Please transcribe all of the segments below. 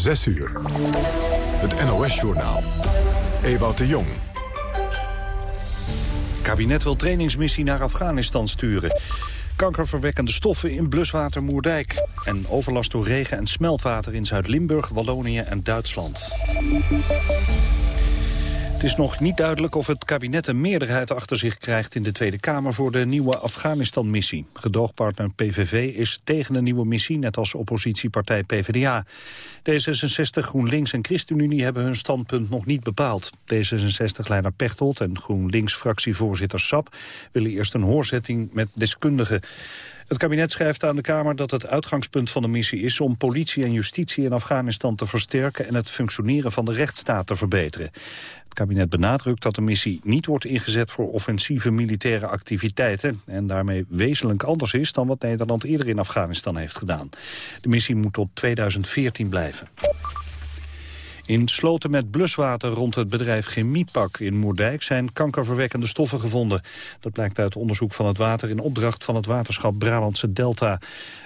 6 uur. Het NOS-journaal. Ewout de Jong. kabinet wil trainingsmissie naar Afghanistan sturen. Kankerverwekkende stoffen in bluswater Moerdijk. En overlast door regen en smeltwater in Zuid-Limburg, Wallonië en Duitsland. Het is nog niet duidelijk of het kabinet een meerderheid achter zich krijgt in de Tweede Kamer voor de nieuwe Afghanistan-missie. Gedoogpartner PVV is tegen de nieuwe missie, net als oppositiepartij PvdA. D66, GroenLinks en ChristenUnie hebben hun standpunt nog niet bepaald. D66-leider Pechtold en GroenLinks-fractievoorzitter Sap willen eerst een hoorzetting met deskundigen. Het kabinet schrijft aan de Kamer dat het uitgangspunt van de missie is om politie en justitie in Afghanistan te versterken en het functioneren van de rechtsstaat te verbeteren. Het kabinet benadrukt dat de missie niet wordt ingezet voor offensieve militaire activiteiten en daarmee wezenlijk anders is dan wat Nederland eerder in Afghanistan heeft gedaan. De missie moet tot 2014 blijven. In sloten met bluswater rond het bedrijf Chemiepak in Moerdijk zijn kankerverwekkende stoffen gevonden. Dat blijkt uit onderzoek van het water in opdracht van het waterschap Brabantse Delta.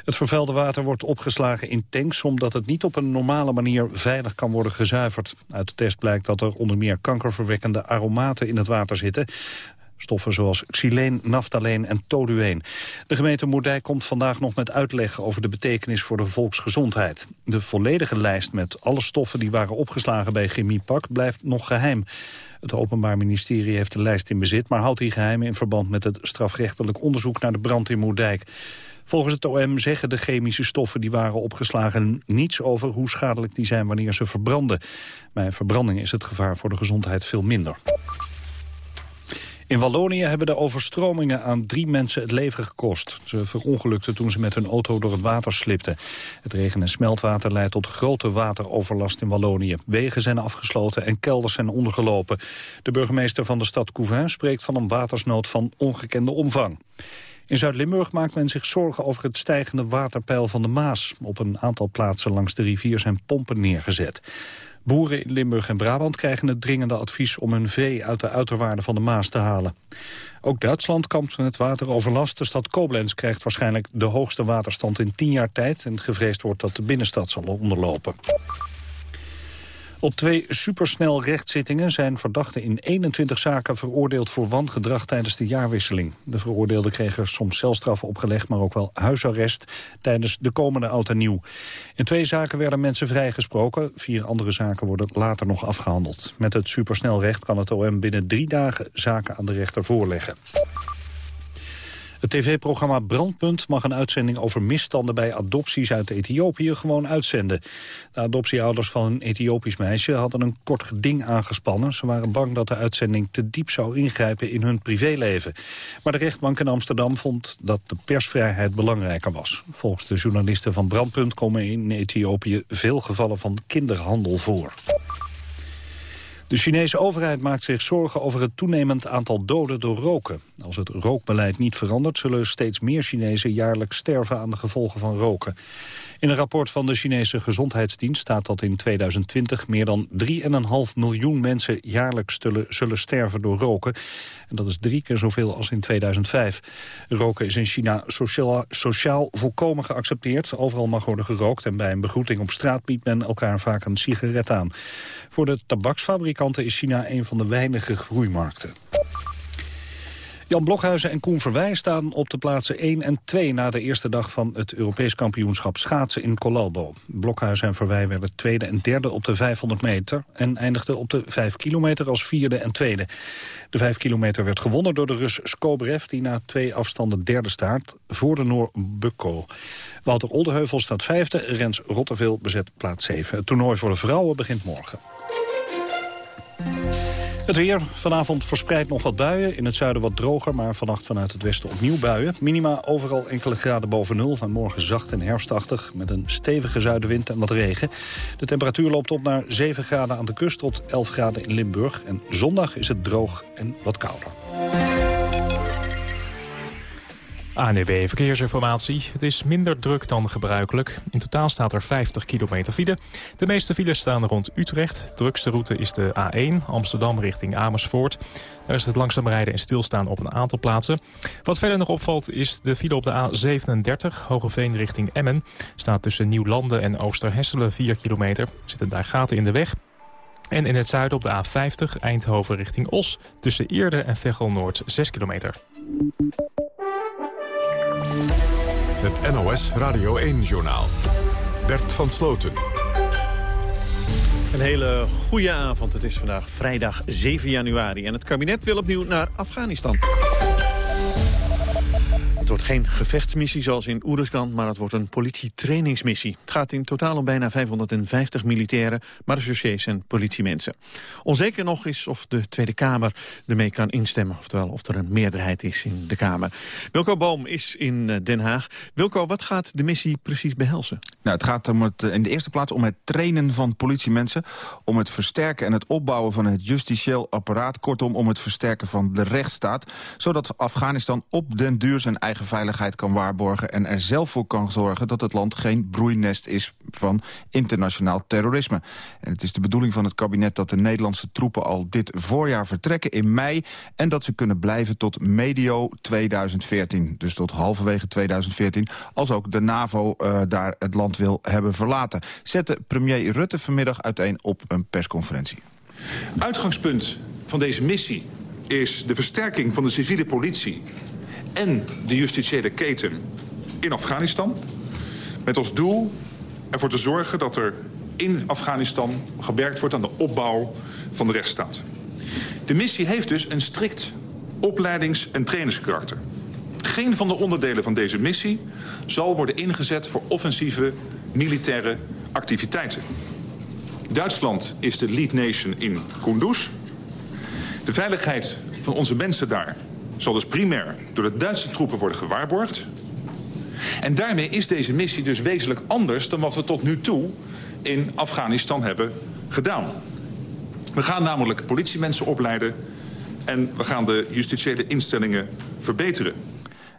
Het vervuilde water wordt opgeslagen in tanks omdat het niet op een normale manier veilig kan worden gezuiverd. Uit de test blijkt dat er onder meer kankerverwekkende aromaten in het water zitten. Stoffen zoals xyleen, naftaleen en tolueen. De gemeente Moerdijk komt vandaag nog met uitleg over de betekenis voor de volksgezondheid. De volledige lijst met alle stoffen die waren opgeslagen bij Chemiepak blijft nog geheim. Het Openbaar Ministerie heeft de lijst in bezit, maar houdt die geheim in verband met het strafrechtelijk onderzoek naar de brand in Moerdijk. Volgens het OM zeggen de chemische stoffen die waren opgeslagen niets over hoe schadelijk die zijn wanneer ze verbranden. Bij verbranding is het gevaar voor de gezondheid veel minder. In Wallonië hebben de overstromingen aan drie mensen het leven gekost. Ze verongelukten toen ze met hun auto door het water slipten. Het regen- en smeltwater leidt tot grote wateroverlast in Wallonië. Wegen zijn afgesloten en kelders zijn ondergelopen. De burgemeester van de stad Couvain spreekt van een watersnood van ongekende omvang. In Zuid-Limburg maakt men zich zorgen over het stijgende waterpeil van de Maas. Op een aantal plaatsen langs de rivier zijn pompen neergezet. Boeren in Limburg en Brabant krijgen het dringende advies om hun vee uit de uiterwaarden van de Maas te halen. Ook Duitsland kampt met wateroverlast. De stad Koblenz krijgt waarschijnlijk de hoogste waterstand in tien jaar tijd en gevreesd wordt dat de binnenstad zal onderlopen. Op twee supersnel rechtszittingen zijn verdachten in 21 zaken veroordeeld voor wangedrag tijdens de jaarwisseling. De veroordeelden kregen soms celstraffen opgelegd, maar ook wel huisarrest tijdens de komende oud en nieuw. In twee zaken werden mensen vrijgesproken, vier andere zaken worden later nog afgehandeld. Met het supersnelrecht kan het OM binnen drie dagen zaken aan de rechter voorleggen. Het tv-programma Brandpunt mag een uitzending over misstanden bij adopties uit Ethiopië gewoon uitzenden. De adoptieouders van een Ethiopisch meisje hadden een kort geding aangespannen. Ze waren bang dat de uitzending te diep zou ingrijpen in hun privéleven. Maar de rechtbank in Amsterdam vond dat de persvrijheid belangrijker was. Volgens de journalisten van Brandpunt komen in Ethiopië veel gevallen van kinderhandel voor. De Chinese overheid maakt zich zorgen over het toenemend aantal doden door roken. Als het rookbeleid niet verandert, zullen steeds meer Chinezen jaarlijks sterven aan de gevolgen van roken. In een rapport van de Chinese Gezondheidsdienst staat dat in 2020 meer dan 3,5 miljoen mensen jaarlijks zullen, sterven door roken. En dat is drie keer zoveel als in 2005. Roken is in China sociaal, sociaal volkomen geaccepteerd. Overal mag worden gerookt en bij een begroeting op straat biedt men elkaar vaak een sigaret aan. Voor de tabaksfabrikanten is China een van de weinige groeimarkten. Jan Blokhuizen en Koen Verwij staan op de plaatsen 1 en 2... na de eerste dag van het Europees kampioenschap schaatsen in Colalbo. Blokhuizen en Verwij werden tweede en derde op de 500 meter... en eindigden op de 5 kilometer als vierde en tweede. De 5 kilometer werd gewonnen door de Rus Skobrev... die na twee afstanden derde staat voor de Noor Bukko. Wouter Oldeheuvel staat vijfde, Rens Rotteveel bezet plaats 7. Het toernooi voor de vrouwen begint morgen. Het weer. Vanavond verspreidt nog wat buien. In het zuiden wat droger, maar vannacht vanuit het westen opnieuw buien. Minima overal enkele graden boven nul. En morgen zacht en herfstachtig met een stevige zuidenwind en wat regen. De temperatuur loopt op naar 7 graden aan de kust tot 11 graden in Limburg. En zondag is het droog en wat kouder. ANUB Verkeersinformatie. Het is minder druk dan gebruikelijk. In totaal staat er 50 kilometer file. De meeste files staan rond Utrecht. De drukste route is de A1, Amsterdam richting Amersfoort. Daar is het langzaam rijden en stilstaan op een aantal plaatsen. Wat verder nog opvalt is de file op de A37, Hogeveen richting Emmen. Staat tussen Nieuwlanden en Oosterhesselen 4 kilometer. Er zitten daar gaten in de weg. En in het zuiden op de A50, Eindhoven richting Os... tussen Eerde en Veghel Noord 6 kilometer. Het NOS Radio 1-journaal. Bert van Sloten. Een hele goede avond. Het is vandaag vrijdag 7 januari. En het kabinet wil opnieuw naar Afghanistan. Het wordt geen gevechtsmissie zoals in Oeruzgan, maar het wordt een politietrainingsmissie. Het gaat in totaal om bijna 550 militairen, marechaussées en politiemensen. Onzeker nog is of de Tweede Kamer ermee kan instemmen, oftewel of er een meerderheid is in de Kamer. Wilco Boom is in eh, Den Haag. Wilco, wat gaat de missie precies behelzen? Nou, het gaat om het, eh, in de eerste plaats om het trainen van politiemensen, om het versterken en het opbouwen van het justitieel apparaat, kortom om het versterken van de rechtsstaat, zodat Afghanistan op den duur zijn eigen veiligheid kan waarborgen... en er zelf voor kan zorgen dat het land geen broeinest is van internationaal terrorisme. En het is de bedoeling van het kabinet dat de Nederlandse troepen al dit voorjaar vertrekken in mei... en dat ze kunnen blijven tot medio 2014, dus tot halverwege 2014... als ook de NAVO uh, daar het land wil hebben verlaten. Zette premier Rutte vanmiddag uiteen op een persconferentie. Uitgangspunt van deze missie is de versterking van de civiele politie en de justitiële keten in Afghanistan. Met als doel ervoor te zorgen dat er in Afghanistan gewerkt wordt aan de opbouw van de rechtsstaat. De missie heeft dus een strikt opleidings- en trainingskarakter. Geen van de onderdelen van deze missie zal worden ingezet voor offensieve militaire activiteiten. Duitsland is de lead nation in Kunduz. De veiligheid van onze mensen daar zal dus primair door de Duitse troepen worden gewaarborgd. En daarmee is deze missie dus wezenlijk anders dan wat we tot nu toe in Afghanistan hebben gedaan. We gaan namelijk politiemensen opleiden en we gaan de justitiële instellingen verbeteren.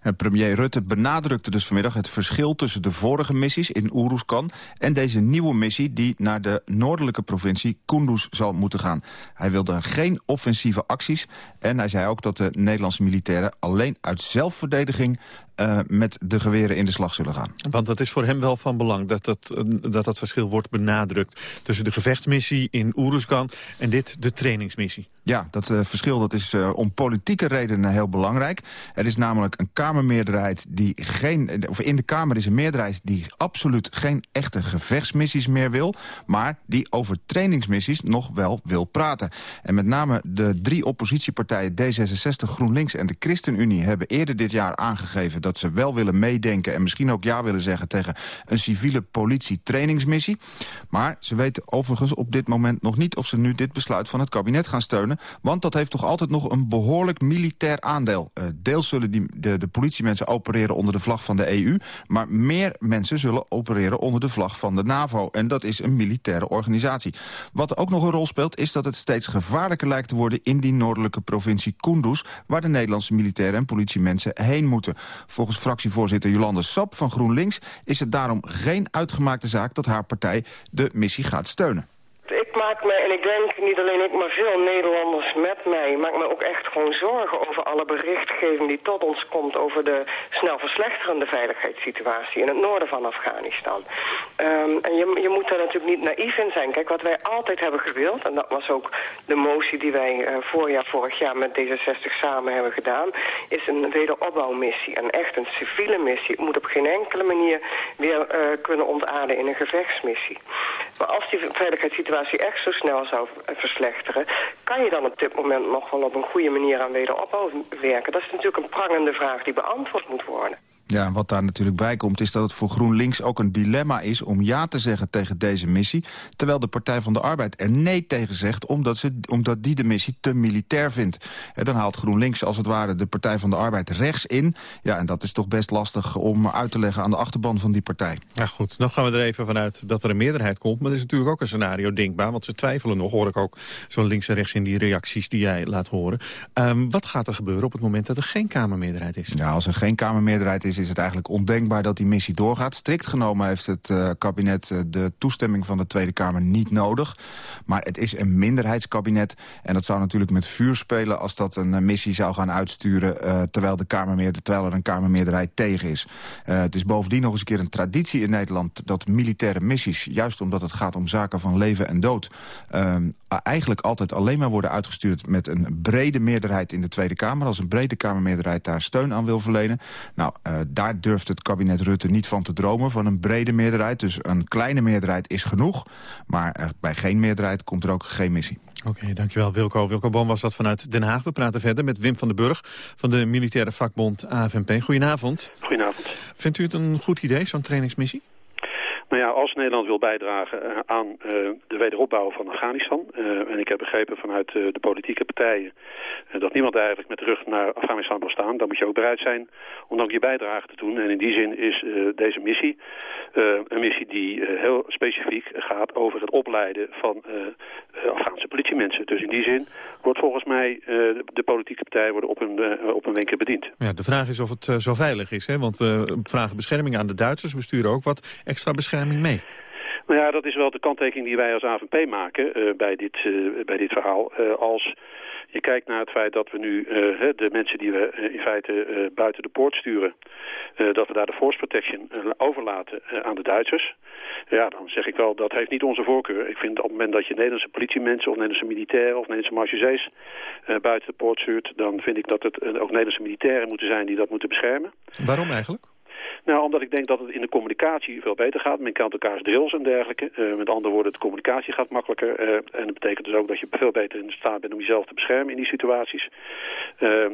En premier Rutte benadrukte dus vanmiddag het verschil tussen de vorige missies in Oeruzkan en deze nieuwe missie die naar de noordelijke provincie Kunduz zal moeten gaan. Hij wilde geen offensieve acties en hij zei ook dat de Nederlandse militairen alleen uit zelfverdediging uh, met de geweren in de slag zullen gaan. Want dat is voor hem wel van belang, dat dat, dat, dat verschil wordt benadrukt... tussen de gevechtsmissie in Oeruzkan en dit, de trainingsmissie. Ja, dat uh, verschil dat is uh, om politieke redenen heel belangrijk. Er is namelijk een Kamermeerderheid die geen... of in de Kamer is een meerderheid die absoluut geen echte gevechtsmissies meer wil... maar die over trainingsmissies nog wel wil praten. En met name de drie oppositiepartijen D66, GroenLinks en de ChristenUnie... hebben eerder dit jaar aangegeven dat ze wel willen meedenken... en misschien ook ja willen zeggen tegen een civiele politie-trainingsmissie. Maar ze weten overigens op dit moment nog niet... of ze nu dit besluit van het kabinet gaan steunen. Want dat heeft toch altijd nog een behoorlijk militair aandeel. Uh, deels zullen die, de, de politiemensen opereren onder de vlag van de EU... maar meer mensen zullen opereren onder de vlag van de NAVO. En dat is een militaire organisatie. Wat ook nog een rol speelt is dat het steeds gevaarlijker lijkt te worden... in die noordelijke provincie Kunduz... waar de Nederlandse militairen en politiemensen heen moeten. Volgens fractievoorzitter Jolande Sap van GroenLinks... is het daarom geen uitgemaakte zaak dat haar partij de missie gaat steunen maak me, en ik denk niet alleen ik, maar veel Nederlanders met mij, maak me ook echt gewoon zorgen over alle berichtgeving die tot ons komt over de snel verslechterende veiligheidssituatie in het noorden van Afghanistan. Um, en je, je moet daar natuurlijk niet naïef in zijn. Kijk, wat wij altijd hebben gewild, en dat was ook de motie die wij uh, voorjaar vorig jaar met D66 samen hebben gedaan, is een wederopbouwmissie. Een echt een civiele missie. Het moet op geen enkele manier weer uh, kunnen ontaarden in een gevechtsmissie. Maar als die veiligheidssituatie echt zo snel zou verslechteren... kan je dan op dit moment nog wel op een goede manier aan wederopbouw werken? Dat is natuurlijk een prangende vraag die beantwoord moet worden. Ja, wat daar natuurlijk bij komt is dat het voor GroenLinks ook een dilemma is... om ja te zeggen tegen deze missie... terwijl de Partij van de Arbeid er nee tegen zegt... omdat, ze, omdat die de missie te militair vindt. En dan haalt GroenLinks als het ware de Partij van de Arbeid rechts in. Ja, en dat is toch best lastig om uit te leggen aan de achterban van die partij. Ja goed, dan gaan we er even vanuit dat er een meerderheid komt. Maar er is natuurlijk ook een scenario denkbaar... want ze twijfelen nog, hoor ik ook zo links en rechts in die reacties die jij laat horen. Um, wat gaat er gebeuren op het moment dat er geen Kamermeerderheid is? Ja, als er geen Kamermeerderheid is is, het eigenlijk ondenkbaar dat die missie doorgaat. Strikt genomen heeft het uh, kabinet uh, de toestemming van de Tweede Kamer niet nodig. Maar het is een minderheidskabinet. En dat zou natuurlijk met vuur spelen als dat een uh, missie zou gaan uitsturen... terwijl, de terwijl er een Kamermeerderheid tegen is. het is bovendien nog eens een keer een traditie in Nederland... dat militaire missies, juist omdat het gaat om zaken van leven en dood... eigenlijk altijd alleen maar worden uitgestuurd met een brede meerderheid in de Tweede Kamer. Als een brede Kamermeerderheid daar steun aan wil verlenen. Nou, daar durft het kabinet Rutte niet van te dromen, van een brede meerderheid. Dus een kleine meerderheid is genoeg. Maar bij geen meerderheid komt er ook geen missie. Oké, dankjewel Wilco. Wilco Boom was dat vanuit Den Haag. We praten verder met Wim van den Burg van de militaire vakbond AFNP. Goedenavond. Goedenavond. Vindt u het een goed idee, zo'n trainingsmissie? Nou ja, als Nederland wil bijdragen uh, aan uh, de wederopbouw van Afghanistan... Uh, en ik heb begrepen vanuit de politieke partijen... dat niemand eigenlijk met de rug naar Afghanistan wil staan... dan moet je ook bereid zijn om dan ook je bijdrage te doen. En in die zin is deze missie een missie die heel specifiek gaat... over het opleiden van Afghaanse politiemensen. Dus in die zin wordt volgens mij de politieke partijen worden op hun, op hun wenken bediend. Ja, de vraag is of het zo veilig is, hè? want we vragen bescherming aan de Duitsers. We sturen ook wat extra bescherming mee? Nou ja, dat is wel de kanttekening die wij als AVP maken uh, bij, dit, uh, bij dit verhaal. Uh, als je kijkt naar het feit dat we nu de mensen die we in feite buiten de poort sturen... dat we daar de force protection overlaten aan de Duitsers... ja, dan zeg ik wel, dat heeft niet onze voorkeur. Ik vind op het moment dat je Nederlandse politiemensen of Nederlandse militairen... of Nederlandse marchesees buiten de poort stuurt... dan vind ik dat het ook Nederlandse militairen moeten zijn die dat moeten beschermen. Waarom eigenlijk? Nou, omdat ik denk dat het in de communicatie veel beter gaat. Men kent elkaars drills en dergelijke. Uh, met andere woorden, de communicatie gaat makkelijker. Uh, en dat betekent dus ook dat je veel beter in staat bent om jezelf te beschermen in die situaties. Uh,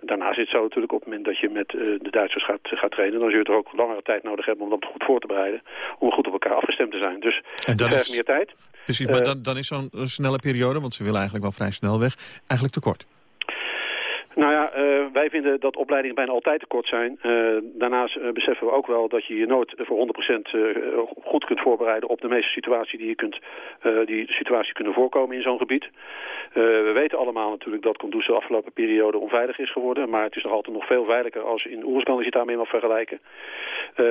daarnaast is het zo natuurlijk op het moment dat je met de Duitsers gaat, gaat trainen... dan zul je er ook langere tijd nodig hebben om dat goed voor te bereiden. Om goed op elkaar afgestemd te zijn. Dus en dat is meer tijd. Precies, maar dan, dan is zo'n snelle periode, want ze willen eigenlijk wel vrij snel weg, eigenlijk te kort. Nou ja, uh, wij vinden dat opleidingen bijna altijd te kort zijn. Uh, daarnaast uh, beseffen we ook wel dat je je nooit voor 100% goed kunt voorbereiden op de meeste situaties die, je kunt, die situaties kunnen voorkomen in zo'n gebied. we weten allemaal natuurlijk dat Kunduz de afgelopen periode onveilig is geworden. Maar het is nog altijd nog veel veiliger als in Oerskan als je het daarmee mag vergelijken.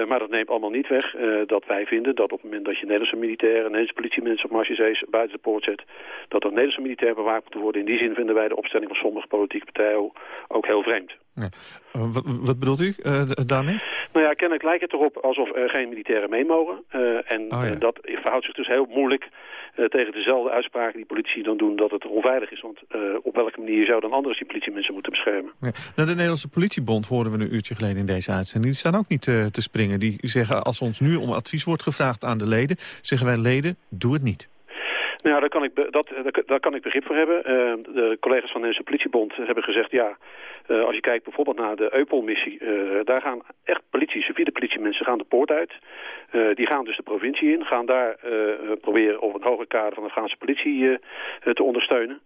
maar dat neemt allemaal niet weg dat wij vinden dat op het moment dat je Nederlandse militairen, Nederlandse politiemensen op marchesees buiten de poort zet, dat er Nederlandse militairen bewaakt moeten worden. In die zin vinden wij de opstelling van sommige politieke partijen ook heel vreemd. Ja. Wat, wat, bedoelt u uh, daarmee? Nou ja, kennelijk lijkt het erop alsof er geen militairen mee mogen. Uh, en oh, ja. dat verhoudt zich dus heel moeilijk tegen dezelfde uitspraken die politici dan doen dat het onveilig is. Want op welke manier zou dan anders die politiemensen moeten beschermen? Ja. Nou, de Nederlandse politiebond hoorden we een uurtje geleden in deze uitzending. Die staan ook niet te springen. Die zeggen als ons nu om advies wordt gevraagd aan de leden, zeggen wij leden, doe het niet. Nou, daar kan ik, dat, daar kan ik begrip voor hebben. Uh, de collega's van de Nederlandse politiebond hebben gezegd... ja, uh, als je kijkt bijvoorbeeld naar de Eupol-missie... Daar gaan echt politie, civiele politiemensen gaan de poort uit. die gaan dus de provincie in. Gaan daar proberen op een hoger kader van de Afghaanse politie te ondersteunen.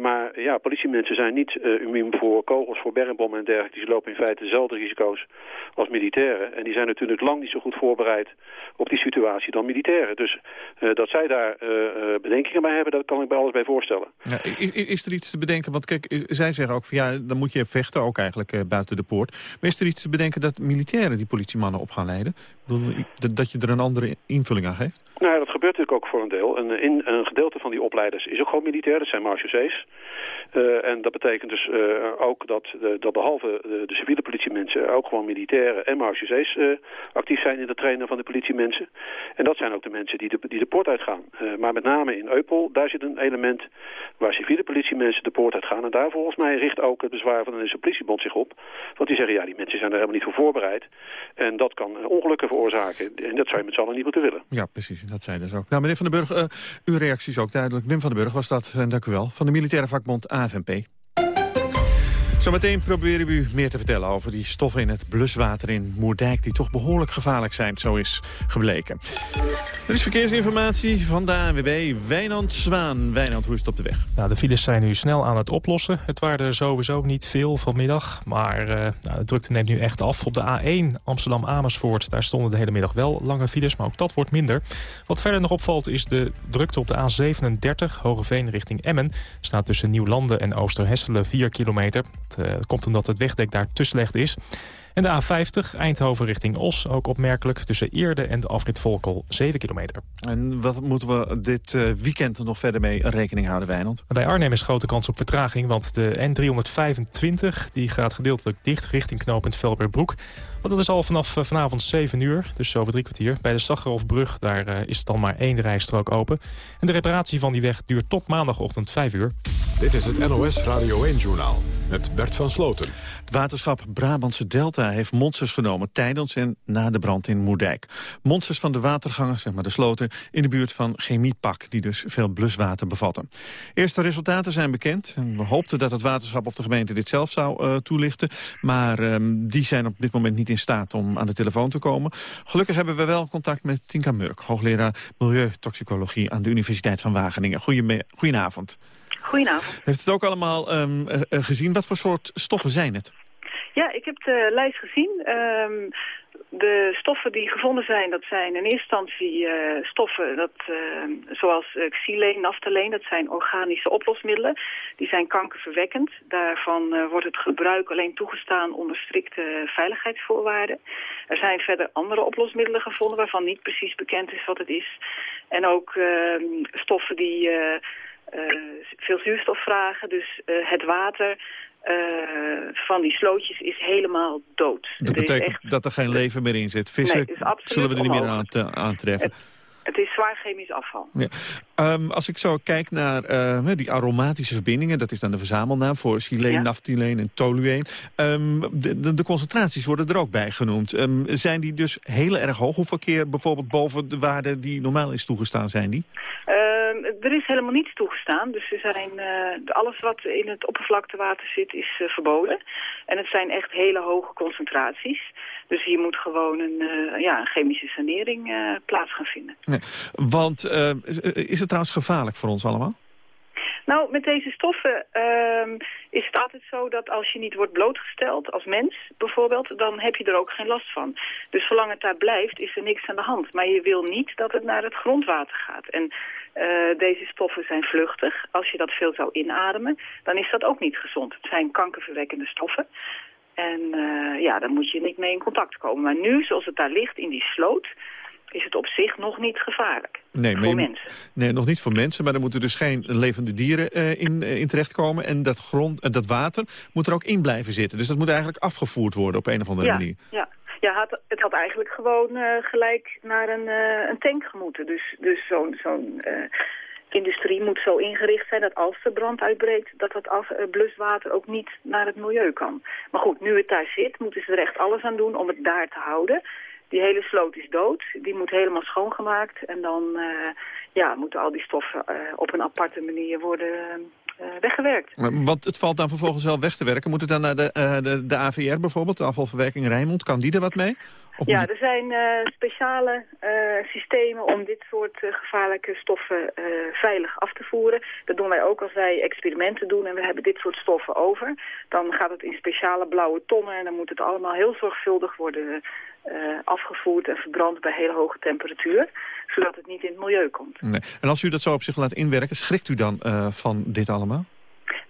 maar ja, politiemensen zijn niet immuun voor kogels, voor bermbommen en dergelijke. Die lopen in feite dezelfde risico's als militairen. En die zijn natuurlijk lang niet zo goed voorbereid op die situatie dan militairen. Dus dat zij daar bedenkingen bij hebben, daar kan ik bij alles bij voorstellen. Ja, is, er iets te bedenken, want kijk, zij zeggen ook van ja, dan moet je vechten, ook eigenlijk uh, buiten de poort. Maar is er iets te bedenken dat militairen die politiemannen op gaan leiden? Dat je er een andere invulling aan geeft? Nou, dat gebeurt natuurlijk ook voor een deel. Een, in, een gedeelte van die opleiders is ook gewoon militair, dat zijn marechaussées. Uh, en dat betekent dus uh, ook dat, dat behalve de civiele politiemensen ook gewoon militairen en marechaussées actief zijn in het trainen van de politiemensen. En dat zijn ook de mensen die de, die de poort uitgaan. maar met name in Eupol, daar zit een element waar civiele politiemensen de poort uitgaan. En daar volgens mij richt ook het bezwaar van de Nederlandse politiebond zich op. Want die zeggen, ja, die mensen zijn er helemaal niet voor voorbereid. En dat kan ongelukken En dat zou je met z'n allen niet moeten willen. Ja, precies. Dat zei dus ook. Nou, meneer Van den Burg, uw reactie is ook duidelijk. Wim van den Burg was dat, en dank u wel, van de militaire vakbond AFNP. Zometeen proberen we u meer te vertellen over die stoffen in het bluswater in Moerdijk... die toch behoorlijk gevaarlijk zijn, zo is gebleken. Er is verkeersinformatie van de ANWB Wijnand Zwaan. Wijnand, hoe is het op de weg? Nou, de files zijn nu snel aan het oplossen. Het waren er sowieso niet veel vanmiddag, maar uh, nou, de drukte neemt nu echt af. Op de A1 Amsterdam-Amersfoort, daar stonden de hele middag wel lange files... maar ook dat wordt minder. Wat verder nog opvalt is de drukte op de A37 Hogeveen richting Emmen. Staat tussen Nieuwlanden en Oosterhesselen 4 kilometer. Dat uh, komt omdat het wegdek daar te slecht is. En de A50 Eindhoven richting Os, ook opmerkelijk. Tussen Eerde en de afrit Volkel 7 kilometer. En wat moeten we dit uh, weekend nog verder mee rekening houden, Wijnand? Bij Arnhem is grote kans op vertraging, want de N325 die gaat gedeeltelijk dicht richting knooppunt Velperbroek. Want dat is al vanaf uh, vanavond 7 uur, dus over drie kwartier. Bij de Staggerhofbrug daar is het dan maar één rijstrook open. En de reparatie van die weg duurt tot maandagochtend 5 uur. Dit is het NOS Radio 1-journaal met Bert van Sloten. Het waterschap Brabantse Delta heeft monsters genomen tijdens en na de brand in Moerdijk. Monsters van de watergangers, zeg maar de sloten, in de buurt van Chemiepak, die dus veel bluswater bevatten. Eerste resultaten zijn bekend. En we hoopten dat het waterschap of de gemeente dit zelf zou uh, toelichten. Maar um, die zijn op dit moment niet in staat om aan de telefoon te komen. Gelukkig hebben we wel contact met Tinka Murk, hoogleraar milieutoxicologie aan de Universiteit van Wageningen. Goedenavond. Goedenavond. Heeft het ook allemaal um, uh, gezien? Wat voor soort stoffen zijn het? Ja, ik heb de lijst gezien. Um, de stoffen die gevonden zijn, dat zijn in eerste instantie uh, stoffen dat, uh, zoals uh, xyleen, naftaleen, dat zijn organische oplosmiddelen. Die zijn kankerverwekkend. Daarvan wordt het gebruik alleen toegestaan onder strikte veiligheidsvoorwaarden. Er zijn verder andere oplosmiddelen gevonden waarvan niet precies bekend is wat het is. En ook ehm, stoffen die veel zuurstof vragen, dus het water uh, van die slootjes is helemaal dood. Dat betekent echt... dat er geen leven meer in zit. Vissen nee, zullen we er niet meer aan aantreffen. Het, is zwaar chemisch afval. Ja. Um, als ik zo kijk naar uh, die aromatische verbindingen... dat is dan de verzamelnaam voor sileen, ja. naftileen en tolueen. Um, de, de, de, concentraties worden er ook bij genoemd. Um, zijn die dus heel erg hoog? Hoeveel keer bijvoorbeeld boven de waarde die normaal is toegestaan zijn die? er is helemaal niets toegestaan. Dus er zijn, uh, alles wat in het oppervlaktewater zit is uh, verboden. En het zijn echt hele hoge concentraties. Dus hier moet gewoon een, uh, ja, een chemische sanering plaats gaan vinden. Nee, want is het trouwens gevaarlijk voor ons allemaal? Nou, met deze stoffen uh, is het altijd zo dat als je niet wordt blootgesteld, als mens bijvoorbeeld, dan heb je er ook geen last van. Dus zolang het daar blijft, is er niks aan de hand. Maar je wil niet dat het naar het grondwater gaat. En uh, deze stoffen zijn vluchtig. Als je dat veel zou inademen, dan is dat ook niet gezond. Het zijn kankerverwekkende stoffen. En uh, ja, dan moet je niet mee in contact komen. Maar nu, zoals het daar ligt in die sloot, is het op zich nog niet gevaarlijk nee, voor mensen. Nee, nog niet voor mensen, maar er moeten dus geen levende dieren uh, in, uh, in terechtkomen. En dat, grond, dat water moet er ook in blijven zitten. Dus dat moet eigenlijk afgevoerd worden op een of andere ja, manier. Ja, ja het, het had eigenlijk gewoon gelijk naar een, een tank gemoeten. Dus, dus zo'n... zo'n industrie moet zo ingericht zijn dat als er brand uitbreekt... dat dat af, bluswater ook niet naar het milieu kan. Maar goed, nu het daar zit, moeten ze er echt alles aan doen om het daar te houden... Die hele sloot is dood. Die moet helemaal schoongemaakt. En dan uh, ja, moeten al die stoffen uh, op een aparte manier worden uh, weggewerkt. Want het valt dan vervolgens wel weg te werken. Moet het dan naar de, de, de AVR bijvoorbeeld, de afvalverwerking Rijnmond? Kan die er wat mee? Of ja, er zijn speciale systemen om dit soort gevaarlijke stoffen veilig af te voeren. Dat doen wij ook als wij experimenten doen en we hebben dit soort stoffen over. Dan gaat het in speciale blauwe tonnen en dan moet het allemaal heel zorgvuldig worden uh, afgevoerd en verbrand bij hele hoge temperatuur. Zodat het niet in het milieu komt. Nee. En als u dat zo op zich laat inwerken, schrikt u dan uh, van dit allemaal?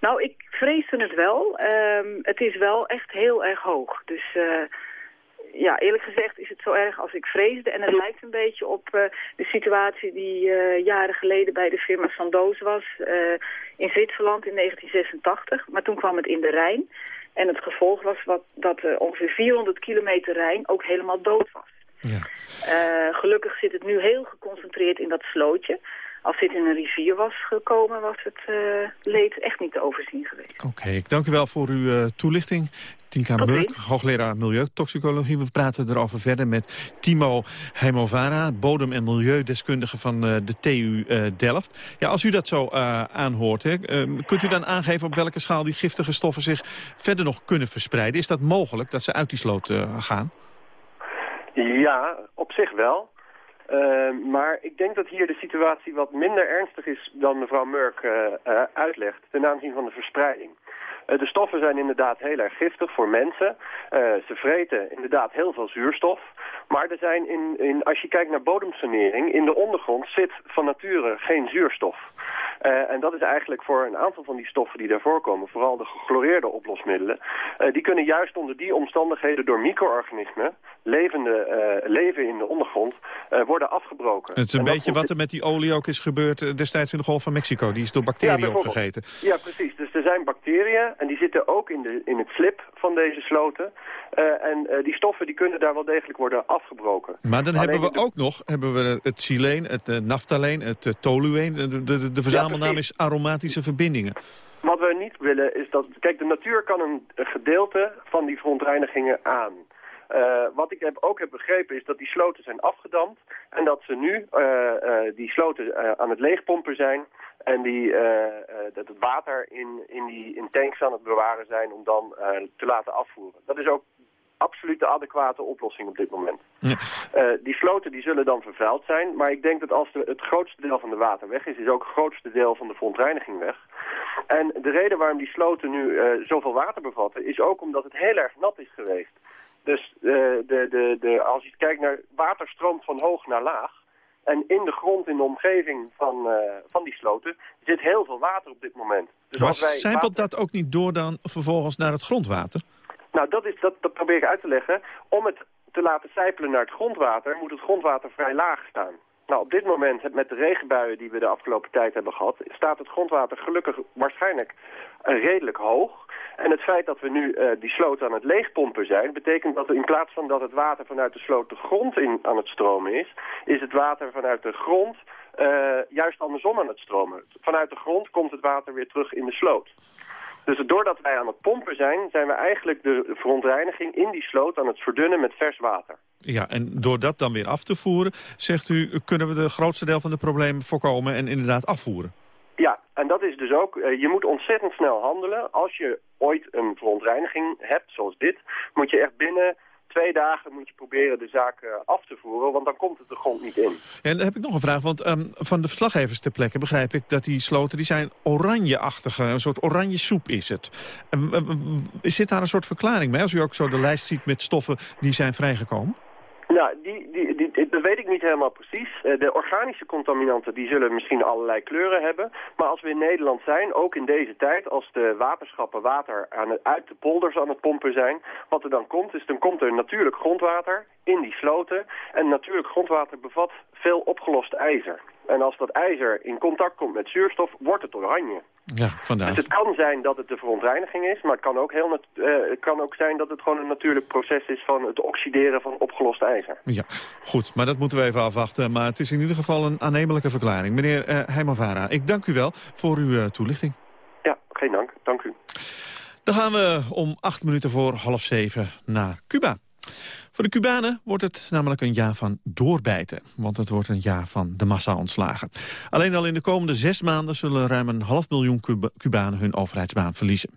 Nou, ik vreesde het wel. Uh, het is wel echt heel erg hoog. Dus uh, ja, eerlijk gezegd is het zo erg als ik vreesde. En het lijkt een beetje op de situatie die jaren geleden bij de firma Sandoz was. in Zwitserland in 1986. Maar toen kwam het in de Rijn. En het gevolg was wat, dat uh, ongeveer 400 kilometer Rijn ook helemaal dood was. Ja. Uh, gelukkig zit het nu heel geconcentreerd in dat slootje. Als dit in een rivier was gekomen, was het leed echt niet te overzien geweest. Oké, ik dank u wel voor uw toelichting. Tinka Murk, hoogleraar milieutoxicologie. We praten erover verder met Timo Heimovara, bodem- en milieudeskundige van de TU Delft. Ja, als u dat zo aanhoort, hè, kunt u dan aangeven op welke schaal die giftige stoffen zich verder nog kunnen verspreiden? Is dat mogelijk dat ze uit die sloot gaan? Ja, op zich wel. Uh, maar ik denk dat hier de situatie wat minder ernstig is dan mevrouw Murk uh, uh, uitlegt ten aanzien van de verspreiding. De stoffen zijn inderdaad heel erg giftig voor mensen. ze vreten inderdaad heel veel zuurstof. Maar er zijn in, in, als je kijkt naar bodemsanering, in de ondergrond zit van nature geen zuurstof. Uh, en dat is eigenlijk voor een aantal van die stoffen die daar voorkomen, vooral de gechloreerde oplosmiddelen, uh, die kunnen juist onder die omstandigheden door micro-organismen, levende, uh, leven in de ondergrond, worden afgebroken. Het is een beetje wat er met die olie ook is gebeurd destijds in de Golf van Mexico. Die is door bacteriën ja, opgegeten. Ja, precies. Dus er zijn bacteriën en die zitten ook in, de, in het slip van deze sloten. en die stoffen die kunnen daar wel degelijk worden afgebroken. Maar dan hebben we ook nog hebben we het xyleen, het naftaleen, het tolueen, de, de, de verzameling naam is aromatische verbindingen. Wat we niet willen is dat... Kijk, de natuur kan een, gedeelte van die verontreinigingen aan. Uh, wat ik heb, ook heb begrepen is dat die sloten zijn afgedamd... en dat ze nu uh, uh, die sloten aan het leegpompen zijn... en die, dat het water in, in, die, in tanks aan het bewaren zijn om dan te laten afvoeren. Dat is ook absoluut de adequate oplossing op dit moment. Ja. Uh, die sloten die zullen dan vervuild zijn, maar ik denk dat als de, het grootste deel van de water weg is, is ook het grootste deel van de verontreiniging weg. En de reden waarom die sloten nu zoveel water bevatten, is ook omdat het heel erg nat is geweest. Dus de, de, de, als je kijkt naar water stroomt van hoog naar laag. En in de grond, in de omgeving van, van die sloten, zit heel veel water op dit moment. Dus maar zijpelt dat ook niet door dan vervolgens naar het grondwater? Nou, dat, is, dat, dat probeer ik uit te leggen. Om het te laten sijpelen naar het grondwater, moet het grondwater vrij laag staan. Nou, op dit moment, met de regenbuien die we de afgelopen tijd hebben gehad... staat het grondwater gelukkig waarschijnlijk uh, redelijk hoog. En het feit dat we nu uh, die sloot aan het leegpompen zijn... betekent dat in plaats van dat het water vanuit de sloot de grond in aan het stromen is... is het water vanuit de grond uh, juist andersom aan het stromen. Vanuit de grond komt het water weer terug in de sloot. Dus doordat wij aan het pompen zijn, zijn we eigenlijk de verontreiniging in die sloot aan het verdunnen met vers water. Ja, en door dat dan weer af te voeren, zegt u, kunnen we de grootste deel van de problemen voorkomen en inderdaad afvoeren? Ja, en dat is dus ook, uh, je moet ontzettend snel handelen. Als je ooit een verontreiniging hebt, zoals dit, moet je echt binnen twee dagen moet je proberen de zaak uh, af te voeren, want dan komt het de grond niet in. En dan heb ik nog een vraag, want um, van de verslaggevers ter plekke begrijp ik dat die sloten die zijn oranjeachtige, een soort oranje soep is het. Um, zit daar een soort verklaring bij, als u ook zo de lijst ziet met stoffen die zijn vrijgekomen? Nou, die, die, die, dat weet ik niet helemaal precies. Uh, de organische contaminanten die zullen misschien allerlei kleuren hebben. Maar als we in Nederland zijn, ook in deze tijd, als de waterschappen water aan het, uit de polders aan het pompen zijn, wat er dan komt, is dan komt er natuurlijk grondwater in die sloten. En natuurlijk grondwater bevat veel opgelost ijzer. En als dat ijzer in contact komt met zuurstof, wordt het oranje. Ja, vandaag. Dus het kan zijn dat het de verontreiniging is, maar het kan ook, heel uh, het kan ook zijn dat het gewoon een natuurlijk proces is van het oxideren van opgelost ijzer. Ja, goed, maar dat moeten we even afwachten. Maar het is in ieder geval een aannemelijke verklaring. Meneer uh, Heimavara, ik dank u wel voor uw uh, toelichting. Ja, geen dank. Dank u. Dan gaan we om acht minuten voor half zeven naar Cuba. Voor de Cubanen wordt het namelijk een jaar van doorbijten. Want het wordt een jaar van de massa-ontslagen. Alleen al in de komende zes maanden zullen ruim een half miljoen Cubanen hun overheidsbaan verliezen.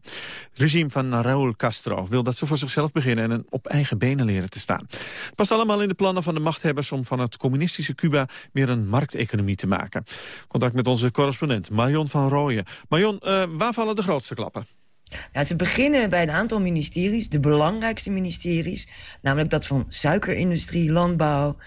Het regime van Raúl Castro wil dat ze voor zichzelf beginnen en op eigen benen leren te staan. Het past allemaal in de plannen van de machthebbers om van het communistische Cuba meer een markteconomie te maken. Contact met onze correspondent Marion van Rooyen. Marion, uh, waar vallen de grootste klappen? Ja, ze beginnen bij een aantal ministeries, de belangrijkste ministeries. Namelijk dat van suikerindustrie, landbouw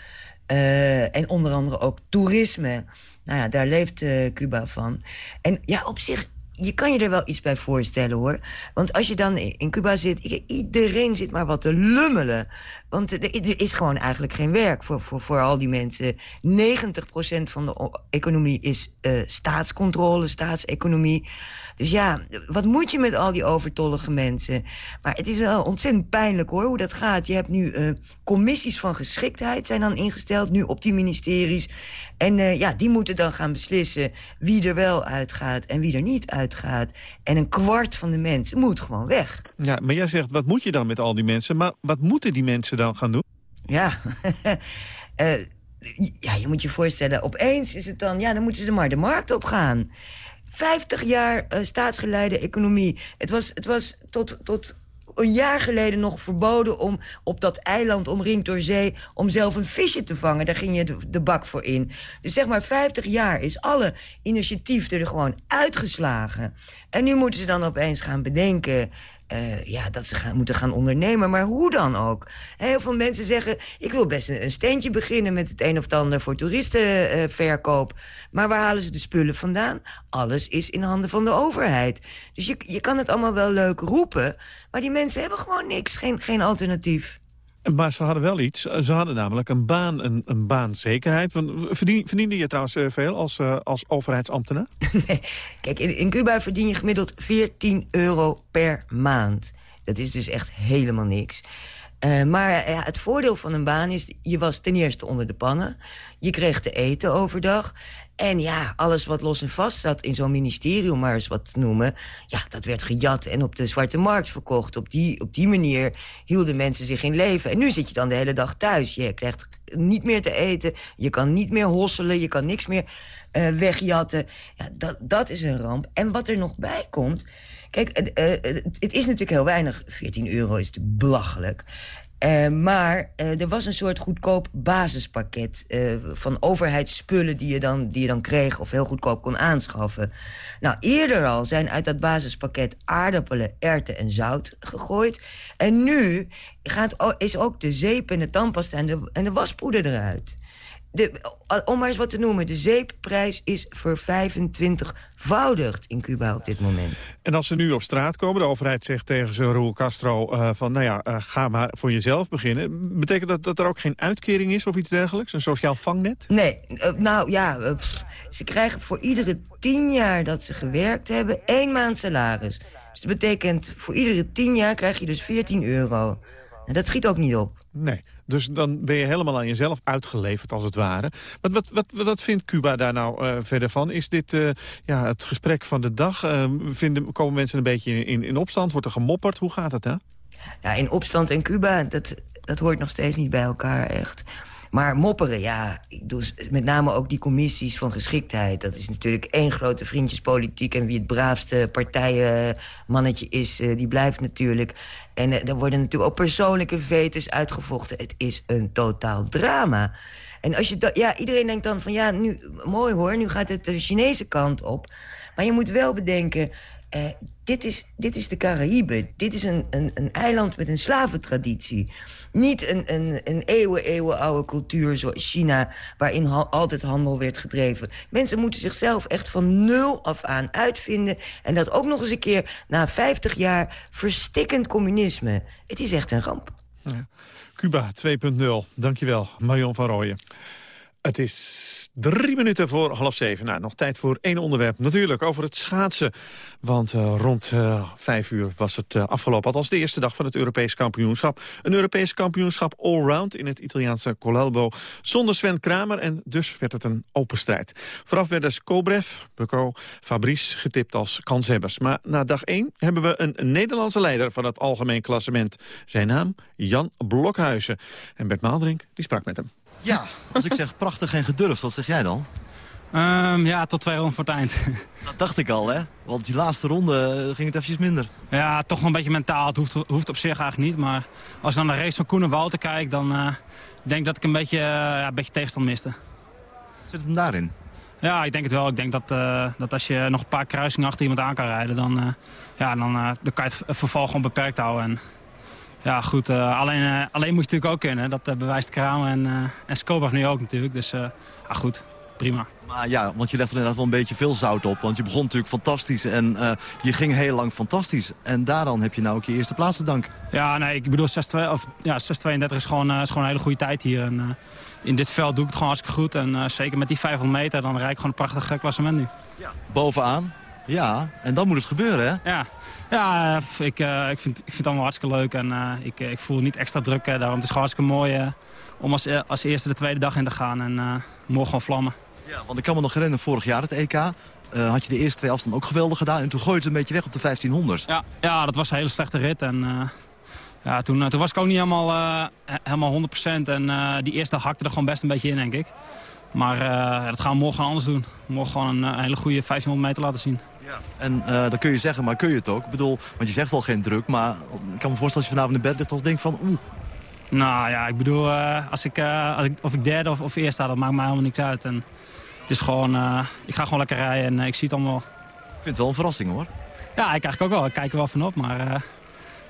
uh, en onder andere ook toerisme. Nou ja, daar leeft uh, Cuba van. En ja, op zich je kan je er wel iets bij voorstellen, hoor. Want als je dan in Cuba zit... iedereen zit maar wat te lummelen. Want er is gewoon eigenlijk geen werk voor, voor, voor al die mensen. 90% van de economie is uh, staatscontrole, staatseconomie. Dus ja, wat moet je met al die overtollige mensen? Maar het is wel ontzettend pijnlijk hoor, hoe dat gaat. Je hebt nu uh, commissies van geschiktheid zijn dan ingesteld, nu op die ministeries. En uh, ja, die moeten dan gaan beslissen wie er wel uitgaat en wie er niet uitgaat. En een kwart van de mensen moet gewoon weg. Ja, maar jij zegt, wat moet je dan met al die mensen? Maar wat moeten die mensen dan gaan doen? Ja, uh, ja, je moet je voorstellen, opeens is het dan... ja, dan moeten ze maar de markt op gaan. 50 jaar uh, staatsgeleide economie. Het was, het was tot, tot een jaar geleden nog verboden om op dat eiland omringd door zee... om zelf een visje te vangen. Daar ging je de, de, bak voor in. Dus zeg maar 50 jaar is alle initiatief er gewoon uitgeslagen. En nu moeten ze dan opeens gaan bedenken... Uh, ja, dat ze gaan, moeten gaan ondernemen. Maar hoe dan ook? Heel veel mensen zeggen... ik wil best een, een steentje beginnen met het een of ander voor toeristenverkoop. Maar waar halen ze de spullen vandaan? Alles is in handen van de overheid. Dus je, je kan het allemaal wel leuk roepen... maar die mensen hebben gewoon niks, geen, geen alternatief. Maar ze hadden wel iets. Ze hadden namelijk een baan, een, een baanzekerheid. Verdien, verdiende je trouwens uh, veel als, uh, als overheidsambtenaar? nee. Kijk, in, in Cuba verdien je gemiddeld 14 euro per maand. Dat is dus echt helemaal niks. Uh, maar het voordeel van een baan is, je was ten eerste onder de pannen. Je kreeg te eten overdag. En ja, alles wat los en vast zat in zo'n ministerie, om maar eens wat te noemen... ja, dat werd gejat en op de zwarte markt verkocht. Op die, op die manier hielden mensen zich in leven. En nu zit je dan de hele dag thuis. Je krijgt niet meer te eten, je kan niet meer hosselen... je kan niks meer uh, wegjatten. Ja, dat, dat is een ramp. En wat er nog bij komt... Kijk, uh, het is natuurlijk heel weinig. 14 euro is te belachelijk. Uh, maar uh, er was een soort goedkoop basispakket van overheidsspullen die je, dan, die je dan kreeg of heel goedkoop kon aanschaffen. Nou, eerder al zijn uit dat basispakket aardappelen, erwten en zout gegooid. En nu gaat, is ook de zeep en de tandpasta en de, en de waspoeder eruit. De, om maar eens wat te noemen, de zeepprijs is vervijfentwintigvoudigd in Cuba op dit moment. En als ze nu op straat komen, de overheid zegt tegen ze Raúl Castro... Uh, van nou ja, uh, ga maar voor jezelf beginnen. Betekent dat dat er ook geen uitkering is of iets dergelijks? Een sociaal vangnet? Nee, uh, nou ja, pff, ze krijgen voor iedere tien jaar dat ze gewerkt hebben... één maand salaris. Dus dat betekent, voor iedere tien jaar krijg je dus 14 euro. En dat schiet ook niet op. Nee, dus dan ben je helemaal aan jezelf uitgeleverd, als het ware. Maar wat, wat, wat vindt Cuba daar nou uh, verder van? Is dit uh, ja, het gesprek van de dag? Uh, vinden, komen mensen een beetje in, in opstand? Wordt er gemopperd? Hoe gaat het, hè? Ja, in opstand en Cuba, dat, dat hoort nog steeds niet bij elkaar, echt. Maar mopperen, ja, met name ook die commissies van geschiktheid... dat is natuurlijk één grote vriendjespolitiek... en wie het braafste partijmannetje is, die blijft natuurlijk. En uh, er worden natuurlijk ook persoonlijke vetes uitgevochten. Het is een totaal drama. En als je ja, iedereen denkt dan van ja, nu, mooi hoor, nu gaat het de Chinese kant op. Maar je moet wel bedenken, uh, dit, is, dit is de Caraïbe. Dit is een, een, een eiland met een slaventraditie. Niet een, een, een eeuwen, eeuwen oude cultuur zoals China... waarin altijd handel werd gedreven. Mensen moeten zichzelf echt van nul af aan uitvinden. En dat ook nog eens een keer na 50 jaar verstikkend communisme. Het is echt een ramp. Ja. Cuba 2.0. Dankjewel, Marion van Rooyen. Het is drie minuten voor half zeven. Nou, nog tijd voor één onderwerp. Natuurlijk over het schaatsen. Want uh, rond uh, vijf uur was het uh, afgelopen. Althans de eerste dag van het Europees kampioenschap. Een Europees kampioenschap allround in het Italiaanse Colalbo. Zonder Sven Kramer en dus werd het een open strijd. Vooraf werden Skobrev, Bukko, Fabrice getipt als kanshebbers. Maar na dag één hebben we een Nederlandse leider van het algemeen klassement. Zijn naam Jan Blokhuizen. En Bert Maaldrink die sprak met hem. Ja, als ik zeg prachtig en gedurfd, wat zeg jij dan? Um, ja, tot twee ronden voor het eind. Dat dacht ik al, hè? Want die laatste ronde ging het eventjes minder. Ja, toch wel een beetje mentaal. Het hoeft, hoeft op zich eigenlijk niet. Maar als ik naar de race van Koen en Walter kijk... dan uh, denk ik dat ik een beetje, uh, ja, een beetje tegenstand miste. Zit het hem daarin? Ja, ik denk het wel. Ik denk dat, uh, dat als je nog een paar kruisingen achter iemand aan kan rijden... dan, ja, dan, dan kan je het verval gewoon beperkt houden. En, ja, goed. Uh, alleen, uh, alleen moet je natuurlijk ook kennen. Dat uh, bewijst Kramer en, en Skobach nu ook natuurlijk. Dus ja, goed. prima. Maar ja, want je legt er inderdaad wel een beetje veel zout op. Want je begon natuurlijk fantastisch en je ging heel lang fantastisch. En daar dan heb je nou ook je eerste plaats te danken. Ja, nee, ik bedoel 6-32 ja, is, gewoon, is gewoon een hele goede tijd hier. En, in dit veld doe ik het gewoon hartstikke goed. En zeker met die 500 meter, dan rijd ik gewoon een prachtig klassement nu. Ja. Bovenaan, ja, en dan moet het gebeuren, hè? Ja, ja ik, uh, ik, vind, ik vind het allemaal hartstikke leuk. En uh, ik, ik voel niet extra druk. daarom het is gewoon hartstikke mooi om als, als eerste de tweede dag in te gaan. En morgen gewoon vlammen. Ja, want ik kan me nog herinneren, vorig jaar het EK... Had je de eerste twee afstanden ook geweldig gedaan. En toen gooide het een beetje weg op de 1500. Ja, ja dat was een hele slechte rit. En, ja, toen, toen was ik ook niet helemaal, helemaal 100%. En die eerste hakte er gewoon best een beetje in, denk ik. Maar dat gaan we morgen anders doen. Morgen gewoon een, hele goede 1500 meter laten zien. Ja. En dat kun je zeggen, maar kun je het ook? Ik bedoel, want je zegt wel geen druk. Maar ik kan me voorstellen als je vanavond in bed ligt... toch denkt van, oeh, nou ja, ik bedoel, als ik, als ik, of ik derde of, of eerste sta, dat maakt mij helemaal niks uit. En het is gewoon, uh, ik ga gewoon lekker rijden en uh, ik zie het allemaal. Ik vind het wel een verrassing hoor. Ja, ik eigenlijk ook wel. Ik kijk er wel van op, maar uh,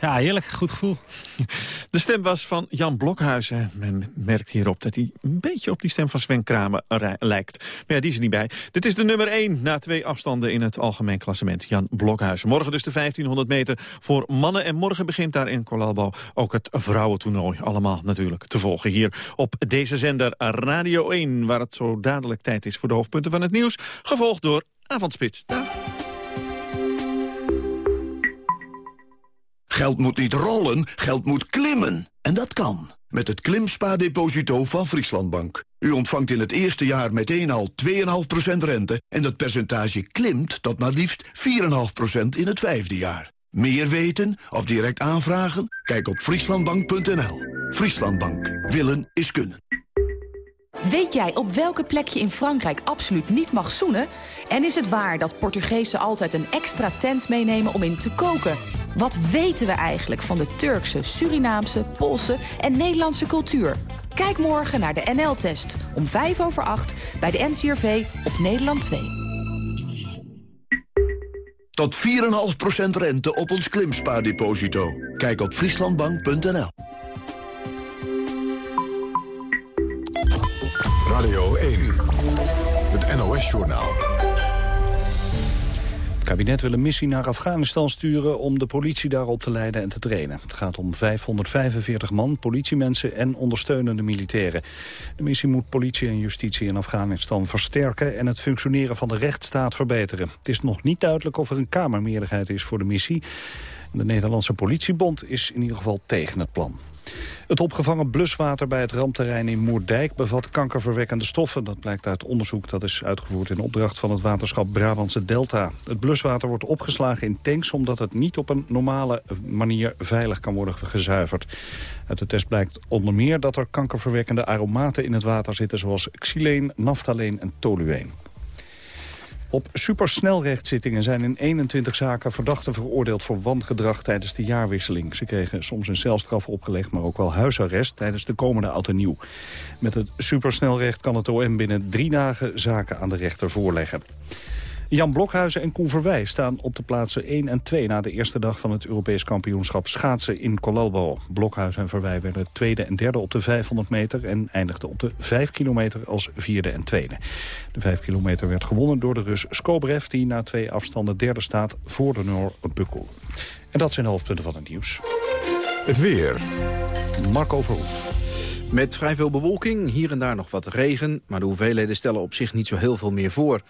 ja, heerlijk. Goed gevoel. De stem was van Jan Blokhuizen. Men merkt hierop dat hij een beetje op die stem van Sven Kramer lijkt. Maar ja, die is er niet bij. Dit is de nummer 1 na twee afstanden in het algemeen klassement. Jan Blokhuizen. Morgen dus de 1500 meter voor mannen. En morgen begint daar in Colalbo ook het vrouwentoernooi. Allemaal natuurlijk te volgen hier op deze zender Radio 1. Waar het zo dadelijk tijd is voor de hoofdpunten van het nieuws. Gevolgd door Avondspits. Geld moet niet rollen, geld moet klimmen. En dat kan. Met het Klimspa-deposito van Frieslandbank. U ontvangt in het eerste jaar meteen al 2,5% rente... en dat percentage klimt tot maar liefst 4,5% in het vijfde jaar. Meer weten of direct aanvragen? Kijk op frieslandbank.nl. Frieslandbank. Willen is kunnen. Weet jij op welke plek je in Frankrijk absoluut niet mag zoenen? En is het waar dat Portugezen altijd een extra tent meenemen om in te koken? Wat weten we eigenlijk van de Turkse, Surinaamse, Poolse en Nederlandse cultuur? Kijk morgen naar de NL-test om 5 over 8 bij de NCRV op Nederland 2. Tot 4,5% rente op ons klimspaardeposito. Kijk op frieslandbank.nl. Het kabinet wil een missie naar Afghanistan sturen om de politie daarop te leiden en te trainen. Het gaat om 545 man, politiemensen en ondersteunende militairen. De missie moet politie en justitie in Afghanistan versterken en het functioneren van de rechtsstaat verbeteren. Het is nog niet duidelijk of er een kamermeerderheid is voor de missie. De Nederlandse politiebond is in ieder geval tegen het plan. Het opgevangen bluswater bij het rampterrein in Moerdijk bevat kankerverwekkende stoffen. Dat blijkt uit onderzoek dat is uitgevoerd in opdracht van het waterschap Brabantse Delta. Het bluswater wordt opgeslagen in tanks omdat het niet op een normale manier veilig kan worden gezuiverd. Uit de test blijkt onder meer dat er kankerverwekkende aromaten in het water zitten zoals xyleen, naftaleen en tolueen. Op supersnelrechtszittingen zijn in 21 zaken verdachten veroordeeld voor wangedrag tijdens de jaarwisseling. Ze kregen soms een celstraf opgelegd, maar ook wel huisarrest tijdens de komende oud en nieuw. Met het supersnelrecht kan het OM binnen drie dagen zaken aan de rechter voorleggen. Jan Blokhuizen en Koen Verwij staan op de plaatsen 1 en 2... na de eerste dag van het Europees kampioenschap schaatsen in Colalbo. Blokhuizen en Verwij werden tweede en derde op de 500 meter... en eindigden op de 5 kilometer als vierde en tweede. De 5 kilometer werd gewonnen door de Rus Skobrev... die na twee afstanden derde staat voor de Noor Bukkel. En dat zijn de hoofdpunten van het nieuws. Het weer. Marco Verhoef. Met vrij veel bewolking, hier en daar nog wat regen... maar de hoeveelheden stellen op zich niet zo heel veel meer voor.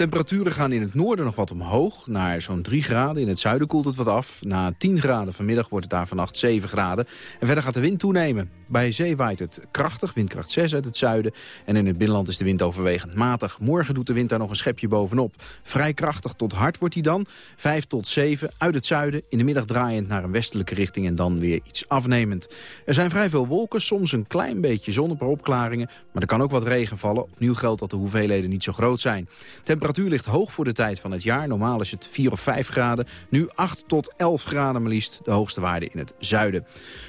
Temperaturen gaan in het noorden nog wat omhoog, naar zo'n 3 graden. In het zuiden koelt het wat af. Na 10 graden vanmiddag wordt het daar vannacht 7 graden. En verder gaat de wind toenemen. Bij zee waait het krachtig, windkracht 6 uit het zuiden. En in het binnenland is de wind overwegend matig. Morgen doet de wind daar nog een schepje bovenop. Vrij krachtig tot hard wordt hij dan. 5 tot 7 uit het zuiden. In de middag draaiend naar een westelijke richting en dan weer iets afnemend. Er zijn vrij veel wolken, soms een klein beetje zon, paar opklaringen. Maar er kan ook wat regen vallen. Opnieuw geldt dat de hoeveelheden niet zo groot zijn. Ligt hoog voor de tijd van het jaar. Normaal is het 4 of 5 graden. Nu 8 tot 11 graden maar liefst. De hoogste waarde in het zuiden.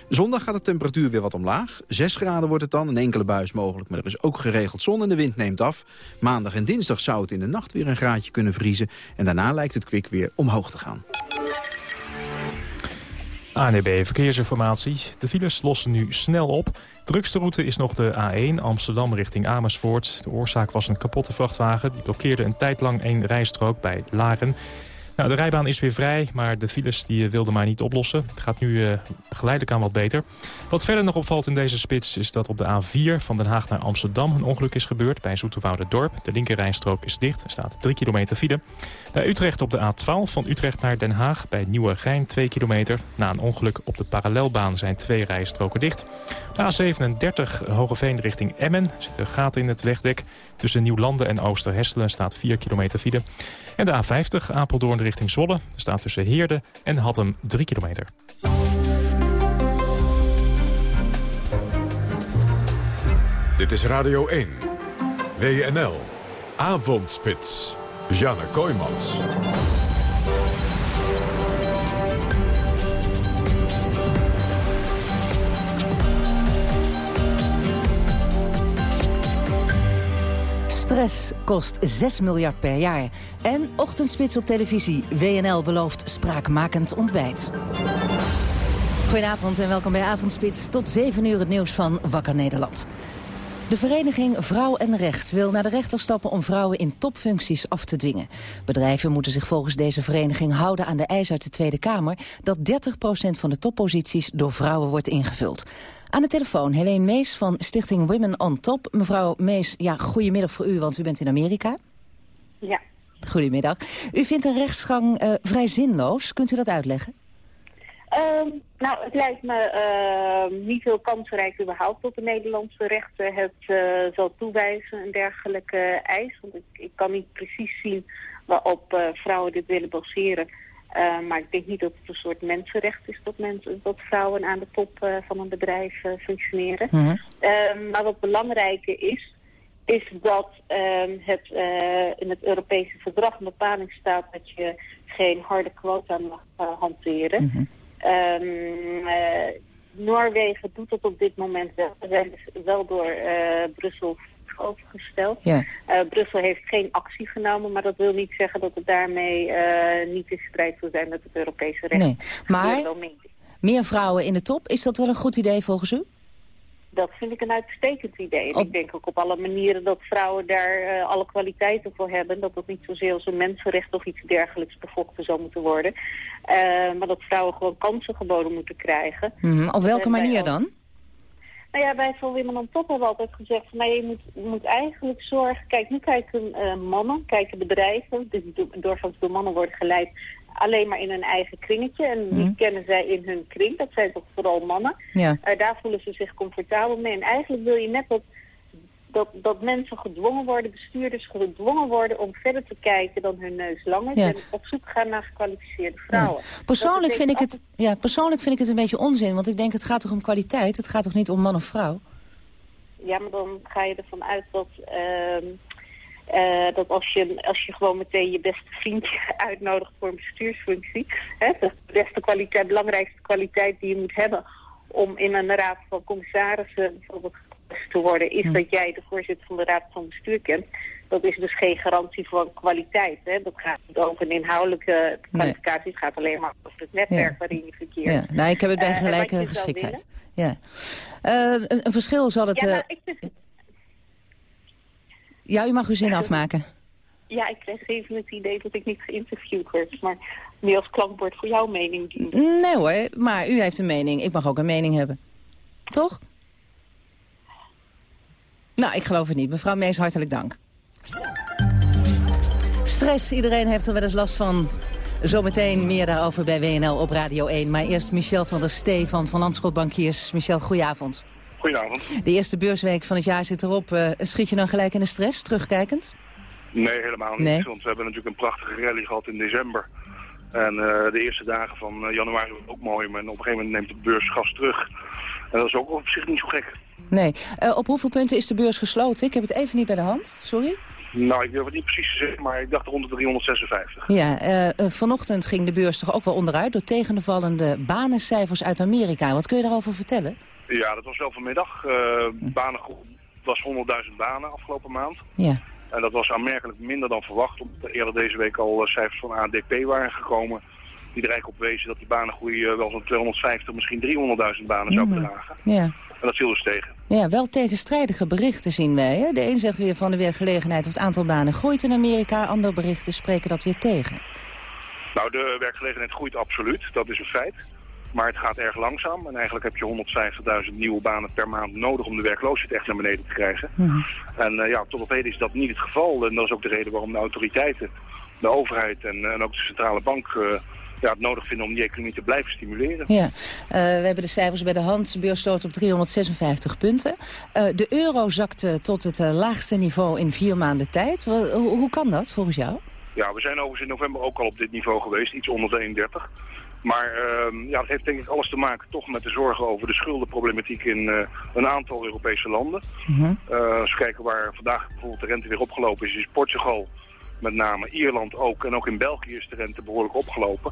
Zondag gaat de temperatuur weer wat omlaag. 6 graden wordt het dan. Een enkele buis mogelijk. Maar er is ook geregeld zon en de wind neemt af. Maandag en dinsdag zou het in de nacht weer een graadje kunnen vriezen. En daarna lijkt het kwik weer omhoog te gaan. ANB e Verkeersinformatie. De files lossen nu snel op. Drukste route is nog de A1 Amsterdam richting Amersfoort. De oorzaak was een kapotte vrachtwagen. Die blokkeerde een tijd lang één rijstrook bij Laren. Nou, de rijbaan is weer vrij, maar de files die eh, wilden maar niet oplossen. Het gaat nu uh, geleidelijk aan wat beter. Wat verder nog opvalt in deze spits is dat op de A4 van Den Haag naar Amsterdam... een ongeluk is gebeurd bij Dorp. De linkerrijstrook is dicht, er staat 3 kilometer file. Bij Utrecht op de A12 van Utrecht naar Den Haag bij Nieuwegein 2 kilometer. Na een ongeluk op de parallelbaan zijn twee rijstroken dicht. De A37 Hogeveen richting Emmen zit een gaten in het wegdek. Tussen Nieuwlanden en Oosterhesselen staat 4 kilometer file. En de A50 Apeldoorn richting Zwolle staat tussen Heerde en Hattem 3 kilometer. Dit is Radio 1. WNL. Avondspits. Janne Kooijmans. Stress kost 6 miljard per jaar. En ochtendspits op televisie. WNL belooft spraakmakend ontbijt. Goedenavond en welkom bij Avondspits. Tot 7 uur het nieuws van Wakker Nederland. De vereniging Vrouw en Recht wil naar de rechter stappen om vrouwen in topfuncties af te dwingen. Bedrijven moeten zich volgens deze vereniging houden aan de eis uit de Tweede Kamer dat 30% van de topposities door vrouwen wordt ingevuld. Aan de telefoon Helene Mees van Stichting Women on Top. Mevrouw Mees, ja, goedemiddag voor u, want u bent in Amerika. Ja. Goedemiddag. U vindt een rechtsgang uh, vrij zinloos. Kunt u dat uitleggen? Um, nou, het lijkt me uh, niet heel kansrijk überhaupt dat de Nederlandse rechter het uh, zal toewijzen, een dergelijke eis. Want ik, ik kan niet precies zien waarop uh, vrouwen dit willen baseren. Uh, maar ik denk niet dat het een soort mensenrecht is dat, mensen, dat vrouwen aan de top uh, van een bedrijf uh, functioneren. Mm -hmm. maar wat belangrijker is, is dat ehm, het in het Europese verdrag een bepaling staat dat je geen harde quota mag hanteren. Mm -hmm. Noorwegen doet dat op dit moment wel. Zijn dus wel door Brussel Ja. Uh, Brussel heeft geen actie genomen, maar dat wil niet zeggen dat het daarmee uh, niet in strijd wil zijn met het Europese recht. Nee, maar meer vrouwen in de top, is dat wel een goed idee volgens u? Dat vind ik een uitstekend idee. En ik denk ook op alle manieren dat vrouwen daar uh, alle kwaliteiten voor hebben. Dat dat niet zozeer als een mensenrecht of iets dergelijks bevochten zou moeten worden. maar dat vrouwen gewoon kansen geboden moeten krijgen. Mm -hmm. Op welke manier dan? Nou ja, wij van Women on Top hebben altijd gezegd van nee, je moet, moet eigenlijk zorgen. Kijk, nu kijken uh, mannen, kijken bedrijven, dus doorgaans door mannen worden geleid alleen maar in hun eigen kringetje. En die mm. kennen zij in hun kring, dat zijn toch vooral mannen. Ja. Uh, daar voelen ze zich comfortabel mee. En eigenlijk wil je net dat, dat, dat mensen gedwongen worden, bestuurders gedwongen worden om verder te kijken dan hun neus lang is. Ja. En op zoek gaan naar gekwalificeerde vrouwen. Ja. Persoonlijk, vind ik het, ja, persoonlijk vind ik het een beetje onzin, want ik denk het gaat toch om kwaliteit? Het gaat toch niet om man of vrouw? Ja, maar dan ga je ervan uit dat... Uh, uh, dat als je, als je gewoon meteen je beste vriendje uitnodigt voor een bestuursfunctie, hè, dat is de beste kwaliteit, belangrijkste kwaliteit die je moet hebben om in een raad van commissarissen bijvoorbeeld te worden, is dat jij de voorzitter van de raad van bestuur kent. Dat is dus geen garantie voor kwaliteit. Hè. Dat gaat niet over een inhoudelijke kwalificatie. Nee. Het gaat alleen maar over het netwerk ja. waarin je verkeert. Ja. Nou, ik heb het bij uh, gelijke geschiktheid. Ja. Uh, een, een, verschil zal het... Ja, nou, ik vind... ja, u mag uw zin afmaken. Ja, ik kreeg even het idee dat ik niet geïnterviewd word. Maar meer als klankbord voor jouw mening. Nee hoor, maar u heeft een mening. Ik mag ook een mening hebben. Toch? Nou, ik geloof het niet. Mevrouw Mees, hartelijk dank. Stress, iedereen heeft er wel eens last van. Zometeen meer daarover bij WNL op Radio 1. Maar eerst Michel van der Stee van Van Landschot Bankiers. Michel, goedenavond. Goedenavond. De eerste beursweek van het jaar zit erop. Uh, schiet je dan gelijk in de stress, terugkijkend? Nee, helemaal niet. Nee. Want we hebben natuurlijk een prachtige rally gehad in december. En uh, de eerste dagen van uh, januari was ook mooi. Maar op een gegeven moment neemt de beurs gas terug. En dat is ook op zich niet zo gek. Nee. Uh, op hoeveel punten is de beurs gesloten? Ik heb het even niet bij de hand. Sorry. Nou, ik durf het niet precies te zeggen, maar ik dacht rond de 356. Ja, uh, vanochtend ging de beurs toch ook wel onderuit... door tegenvallende banencijfers uit Amerika. Wat kun je daarover vertellen? Ja, dat was wel vanmiddag. Uh, banengroep was 100.000 banen afgelopen maand. Ja. En dat was aanmerkelijk minder dan verwacht, omdat er eerder deze week al cijfers van ADP waren gekomen. Die er eigenlijk op wezen dat die banengroei wel zo'n 250, misschien 300.000 banen zou Mhm. bedragen. Ja. En dat viel dus tegen. Ja, wel tegenstrijdige berichten zien wij. Hè? De een zegt weer van de werkgelegenheid of het aantal banen groeit in Amerika. Andere berichten spreken dat weer tegen. Nou, de werkgelegenheid groeit absoluut, dat is een feit. Maar het gaat erg langzaam en eigenlijk heb je 150.000 nieuwe banen per maand nodig om de werkloosheid echt naar beneden te krijgen. En eh, ja, tot op heden is dat niet het geval. En dat is ook de reden waarom de autoriteiten, de overheid en, en ook de centrale bank eh, ja, het nodig vinden om die economie te blijven stimuleren. Ja, eh, we hebben de cijfers bij de hand. De beurs sloot op 356 punten. Eh, de euro zakte tot het eh, laagste niveau in vier maanden tijd. Hoe, hoe kan dat volgens jou? Ja, we zijn overigens in november ook al op dit niveau geweest, iets onder de 31. Maar ehm, ja, dat heeft denk ik alles te maken toch met de zorgen over de schuldenproblematiek in een aantal Europese landen. Eh, als we kijken waar vandaag bijvoorbeeld de rente weer opgelopen is, is Portugal met name, Ierland ook. En ook in België is de rente behoorlijk opgelopen.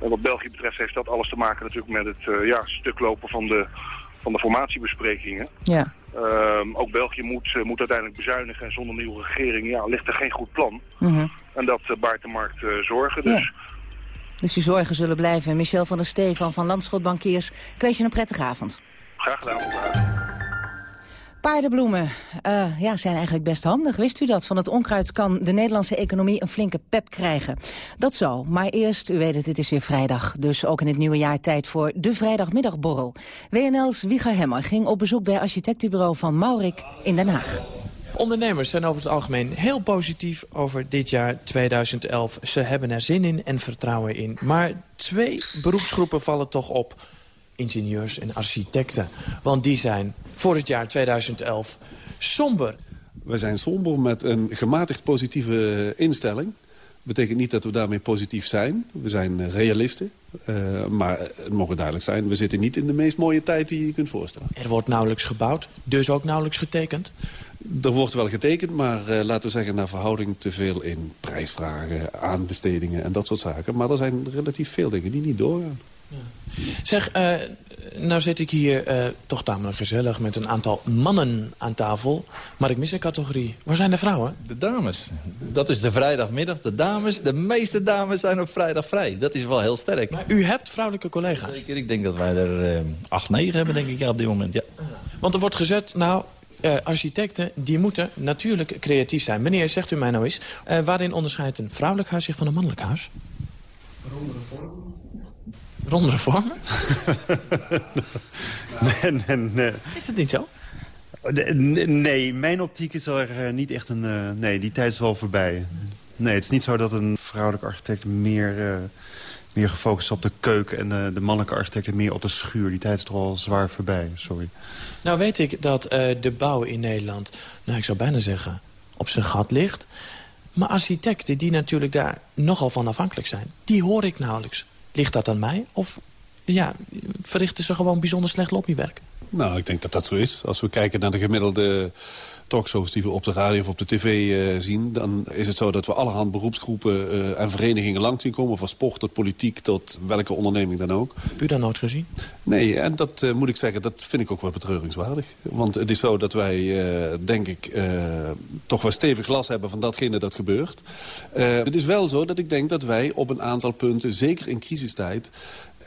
En wat België betreft heeft dat alles te maken natuurlijk met het eh, ja, stuklopen van de, van de formatiebesprekingen. Ja. Ehm, ook België moet, eh, moet uiteindelijk bezuinigen en zonder nieuwe regering ja, ligt er geen goed plan. Mhm. En dat eh, baart de markt zorgen. Dus Dus die zorgen zullen blijven. Michel van der Stefan van Landschot Bankiers. Ik wens je een prettige avond. graag gedaan. Paardenbloemen eh, ja, zijn eigenlijk best handig. Wist u dat? Van het onkruid kan de Nederlandse economie een flinke pep krijgen. Dat zo. Maar eerst, u weet het, het is weer vrijdag. Dus ook in het nieuwe jaar tijd voor de vrijdagmiddagborrel. WNL's Wieger Hemmer ging op bezoek bij architectenbureau van Maurik in Den Haag. Ondernemers zijn over het algemeen heel positief over dit jaar 2011. Ze hebben er zin in en vertrouwen in. Maar twee beroepsgroepen vallen toch op. Ingenieurs en architecten. Want die zijn voor het jaar 2011 somber. We zijn somber met een gematigd positieve instelling. betekent niet dat we daarmee positief zijn. We zijn eh, realisten. Uh, maar het mogen duidelijk zijn, we zitten niet in de meest mooie tijd die je je kunt voorstellen. Er wordt nauwelijks gebouwd, dus ook nauwelijks getekend? Er wordt wel getekend, maar uh, laten we zeggen naar verhouding te veel in prijsvragen, aanbestedingen en dat soort zaken. Maar er zijn relatief veel dingen die niet doorgaan. Zeg, uh, nou zit ik hier uh, toch tamelijk gezellig met een aantal mannen aan tafel. Maar ik mis een categorie. Waar zijn de vrouwen? De dames. Dat is de vrijdagmiddag. De dames, de meeste dames zijn op vrijdag vrij. Dat is wel heel sterk. Maar u hebt vrouwelijke collega's? Zeker, ik denk dat wij er uh, acht, negen hebben denk ik ja, op dit moment. Ja. Want er wordt gezet, nou, uh, architecten die moeten natuurlijk creatief zijn. Meneer, zegt u mij nou eens, uh, waarin onderscheidt een vrouwelijk huis zich van een mannelijk huis? Rondere vormen. Rondere vormen? nee, nee, nee. Is dat niet zo? Nee, mijn optiek is er niet echt een... Uh, nee, die tijd is wel voorbij. Nee, het is niet zo dat een vrouwelijke architect meer, uh, meer gefocust is op de keuken... en uh, de mannelijke architect meer op de schuur. Die tijd is toch al zwaar voorbij, sorry. Nou weet ik dat de bouw in Nederland, nou ik zou bijna zeggen, op zijn gat ligt. Maar architecten die natuurlijk daar nogal van afhankelijk zijn, die hoor ik nauwelijks. Ligt dat aan mij? Of ja, verrichten ze gewoon bijzonder slecht lobbywerk? Nou, ik denk dat dat zo is. Als we kijken naar de gemiddelde talkshows die we op de radio of op de tv uh, zien... dan is het zo dat we allerhand beroepsgroepen uh, en verenigingen langs zien komen... van sport tot politiek tot welke onderneming dan ook. Heb u dat nooit gezien? Nee, en dat uh, moet ik zeggen, dat vind ik ook wel betreuringswaardig. Want het is zo dat wij, denk ik, toch wel stevig glas hebben van datgene dat gebeurt. het is wel zo dat ik denk dat wij op een aantal punten, zeker in crisistijd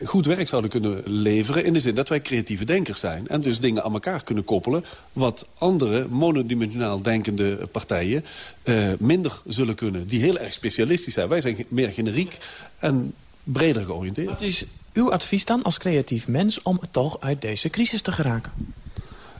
goed werk zouden kunnen leveren... in de zin dat wij creatieve denkers zijn. En dus dingen aan elkaar kunnen koppelen... wat andere monodimensionaal denkende partijen uh, minder zullen kunnen. Die heel erg specialistisch zijn. Wij zijn meer generiek en breder georiënteerd. Wat is uw advies dan als creatief mens... om toch uit deze crisis te geraken?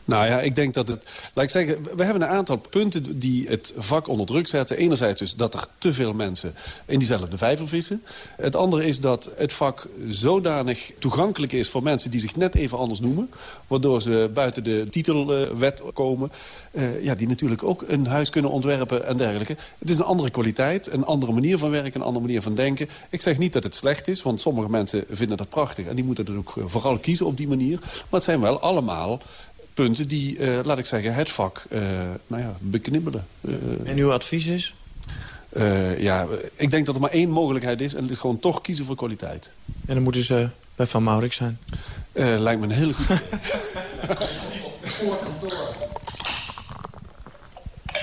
Nou ja, ik denk dat het... Laat ik zeggen, we hebben een aantal punten die het vak onder druk zetten. Enerzijds dus dat er te veel mensen in diezelfde vijver vissen. Het andere is dat het vak zodanig toegankelijk is voor mensen die zich net even anders noemen. Waardoor ze buiten de titelwet komen. Uh, ja, die natuurlijk ook een huis kunnen ontwerpen en dergelijke. Het is een andere kwaliteit, een andere manier van werken, een andere manier van denken. Ik zeg niet dat het slecht is, want sommige mensen vinden dat prachtig. En die moeten het ook vooral kiezen op die manier. Maar het zijn wel allemaal punten die, uh, laat ik zeggen, het vak uh, nou ja, beknibbelen. Uh, en uw advies is? ja, ik denk dat er maar één mogelijkheid is... en dat is gewoon toch kiezen voor kwaliteit. En dan moeten ze bij Van Maurik zijn? lijkt me een hele goede...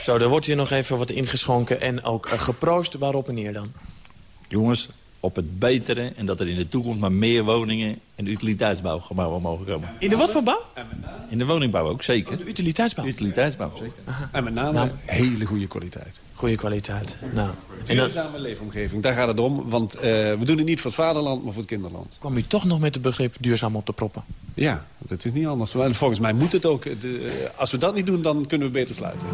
Zo, er wordt hier nog even wat ingeschonken en ook geproost. Waarop en neer dan? Jongens, op het betere... en dat er in de toekomst maar meer woningen en utiliteitsbouwgebouwen mogen komen. In de wat voor bouw? In de woningbouw ook, zeker. De utiliteitsbouw? Utiliteitsbouw, zeker. En met name Nou. hele goede kwaliteit. Goede kwaliteit. Nou. En Duurzame leefomgeving, daar gaat het om. Want eh, we doen het niet voor het vaderland, maar voor het kinderland. Kwam u toch nog met het begrip duurzaam op te proppen? Ja, want het is niet anders. Maar volgens mij moet het ook. De, eh, als we dat niet doen, dan kunnen we beter sluiten.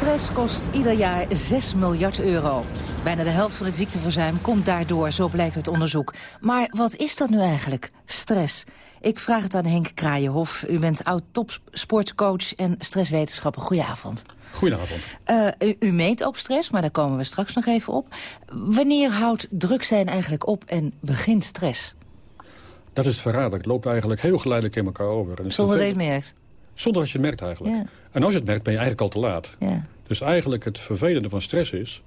Stress kost ieder jaar 6 miljard euro. Bijna de helft van het ziekteverzuim komt daardoor, zo blijkt uit onderzoek. Maar wat is dat nu eigenlijk, stress? Ik vraag het aan Henk Kraaienhof. U bent oud-topsportcoach en stresswetenschapper. Goedenavond. Goedenavond. Uh, u, u meet ook stress, maar daar komen we straks nog even op. Wanneer houdt druk zijn eigenlijk op en begint stress? Dat is verraderlijk. Het loopt eigenlijk heel geleidelijk in elkaar over. Zonder dat je het merkt? Zonder dat je het merkt eigenlijk. Ja. En als je het merkt, ben je eigenlijk al te laat. Ja. Dus eigenlijk het vervelende van stress is...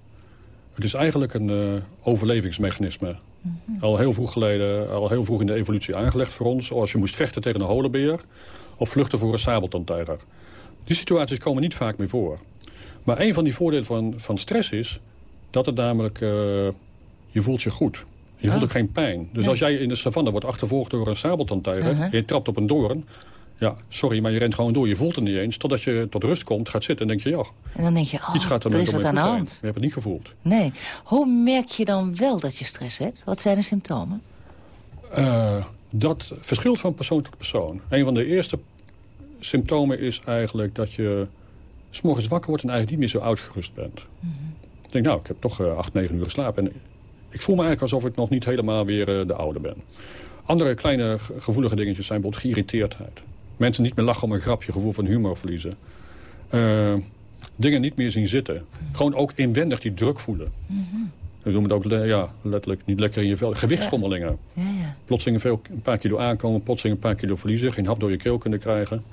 het is eigenlijk een uh, overlevingsmechanisme. Mm -hmm. Al heel vroeg geleden, al heel vroeg in de evolutie aangelegd voor ons. Als je moest vechten tegen een holenbeer... of vluchten voor een sabeltandtijger. Die situaties komen niet vaak meer voor. Maar een van die voordelen van, van stress is... dat het namelijk... Uh, je voelt je goed. Je voelt Ah. ook geen pijn. Dus Nee. als jij in de savanne wordt achtervolgd door een sabeltandtijger... En je trapt op een doorn... Ja, sorry, maar je rent gewoon door. Je voelt het niet eens. Totdat je tot rust komt, gaat zitten en denk je... ja, En dan denk je, oh, iets gaat er, er met is wat aan de heen. hand. Je hebt het niet gevoeld. Nee. Hoe merk je dan wel dat je stress hebt? Wat zijn de symptomen? Uh, dat verschilt van persoon tot persoon. Een van de eerste symptomen is eigenlijk dat je... s morgens wakker wordt en eigenlijk niet meer zo uitgerust bent. Ik denk, nou, ik heb toch uh, acht, negen uur geslapen. En ik voel me eigenlijk alsof ik nog niet helemaal weer uh, de oude ben. Andere kleine ge- gevoelige dingetjes zijn bijvoorbeeld geïrriteerdheid. Mensen niet meer lachen om een grapje, gevoel van humor verliezen. Uh, dingen niet meer zien zitten. Gewoon ook inwendig die druk voelen. We noemen het ook ja, letterlijk niet lekker in je vel. Gewichtsschommelingen. Ja, ja. Plotseling veel, een paar kilo aankomen, plotseling een paar kilo verliezen. Geen hap door je keel kunnen krijgen.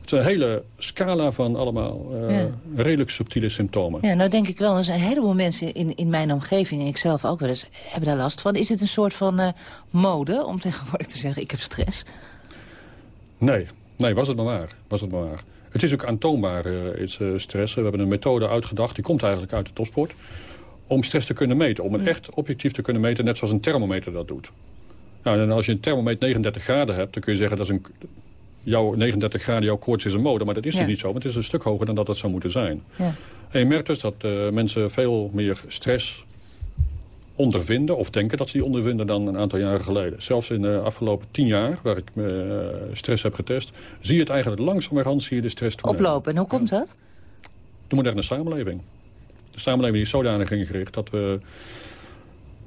Het is een hele scala van allemaal uh, Ja. redelijk subtiele symptomen. Ja, nou denk ik wel, er zijn een heleboel mensen in, in mijn omgeving... en ik zelf ook wel eens, hebben daar last van. Is het een soort van uh, mode om tegenwoordig te zeggen... ik heb stress? Nee, nee, was het maar waar. Was het maar waar. Het is ook aantoonbaar, is, uh, stress. We hebben een methode uitgedacht, die komt eigenlijk uit de topsport... om stress te kunnen meten, om het echt objectief te kunnen meten... net zoals een thermometer dat doet. Nou, en als je een thermometer 39 graden hebt... dan kun je zeggen dat is een, jouw 39 graden, jouw koorts is een mode. Maar dat is Ja. dus niet zo, want het is een stuk hoger dan dat het zou moeten zijn. Ja. En je merkt dus dat uh, mensen veel meer stress ondervinden... of denken dat ze die ondervinden dan een aantal jaren geleden. Zelfs in de afgelopen tien jaar, waar ik uh, stress heb getest... zie je het eigenlijk langzamerhand, zie je de stress. Oplopen, en hoe komt dat? De moderne samenleving. De samenleving is zodanig ingericht dat we...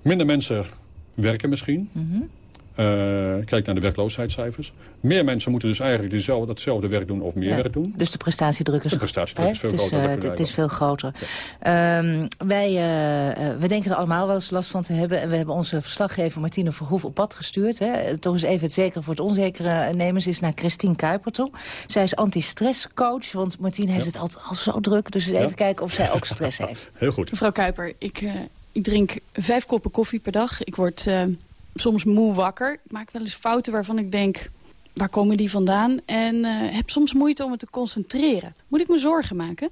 minder mensen werken misschien... Mm -hmm. Uh, kijk naar de werkloosheidscijfers. Meer mensen moeten dus eigenlijk dezelfde, datzelfde werk doen of meer ja, werk doen. Dus de prestatiedruk is, de prestatiedruk is veel het groter. Is, uh, het is veel groter. Ja. Um, wij, uh, we denken er allemaal wel eens last van te hebben. En we hebben onze verslaggever Martine Verhoef op pad gestuurd. Hè. Toch eens even het zekere voor het onzekere nemen. Ze is naar Christine Kuiper toe. Zij is anti-stresscoach, want Martine heeft ja. het altijd al zo druk. Dus even kijken of zij ook stress heeft. Heel goed. Mevrouw Kuiper, ik, uh, ik drink vijf koppen koffie per dag. Ik word uh, soms moe wakker. Ik maak wel eens fouten waarvan ik denk, waar komen die vandaan? En uh, heb soms moeite om me te concentreren. Moet ik me zorgen maken?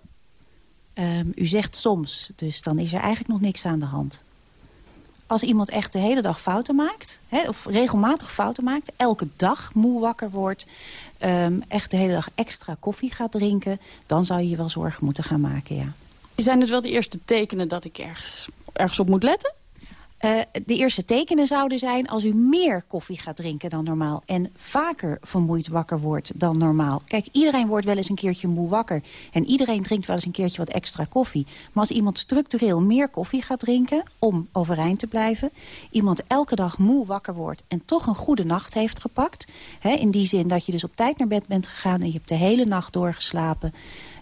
Um, u zegt soms, dus dan is er eigenlijk nog niks aan de hand. Als iemand echt de hele dag fouten maakt, hè, of regelmatig fouten maakt... elke dag moe wakker wordt, um, echt de hele dag extra koffie gaat drinken... dan zou je je wel zorgen moeten gaan maken, ja. Zijn het wel de eerste tekenen dat ik ergens, ergens op moet letten? Uh, de eerste tekenen zouden zijn als u meer koffie gaat drinken dan normaal... en vaker vermoeid wakker wordt dan normaal. Kijk, iedereen wordt wel eens een keertje moe wakker... en iedereen drinkt wel eens een keertje wat extra koffie. Maar als iemand structureel meer koffie gaat drinken om overeind te blijven... iemand elke dag moe wakker wordt en toch een goede nacht heeft gepakt... Hè, in die zin dat je dus op tijd naar bed bent gegaan... en je hebt de hele nacht doorgeslapen...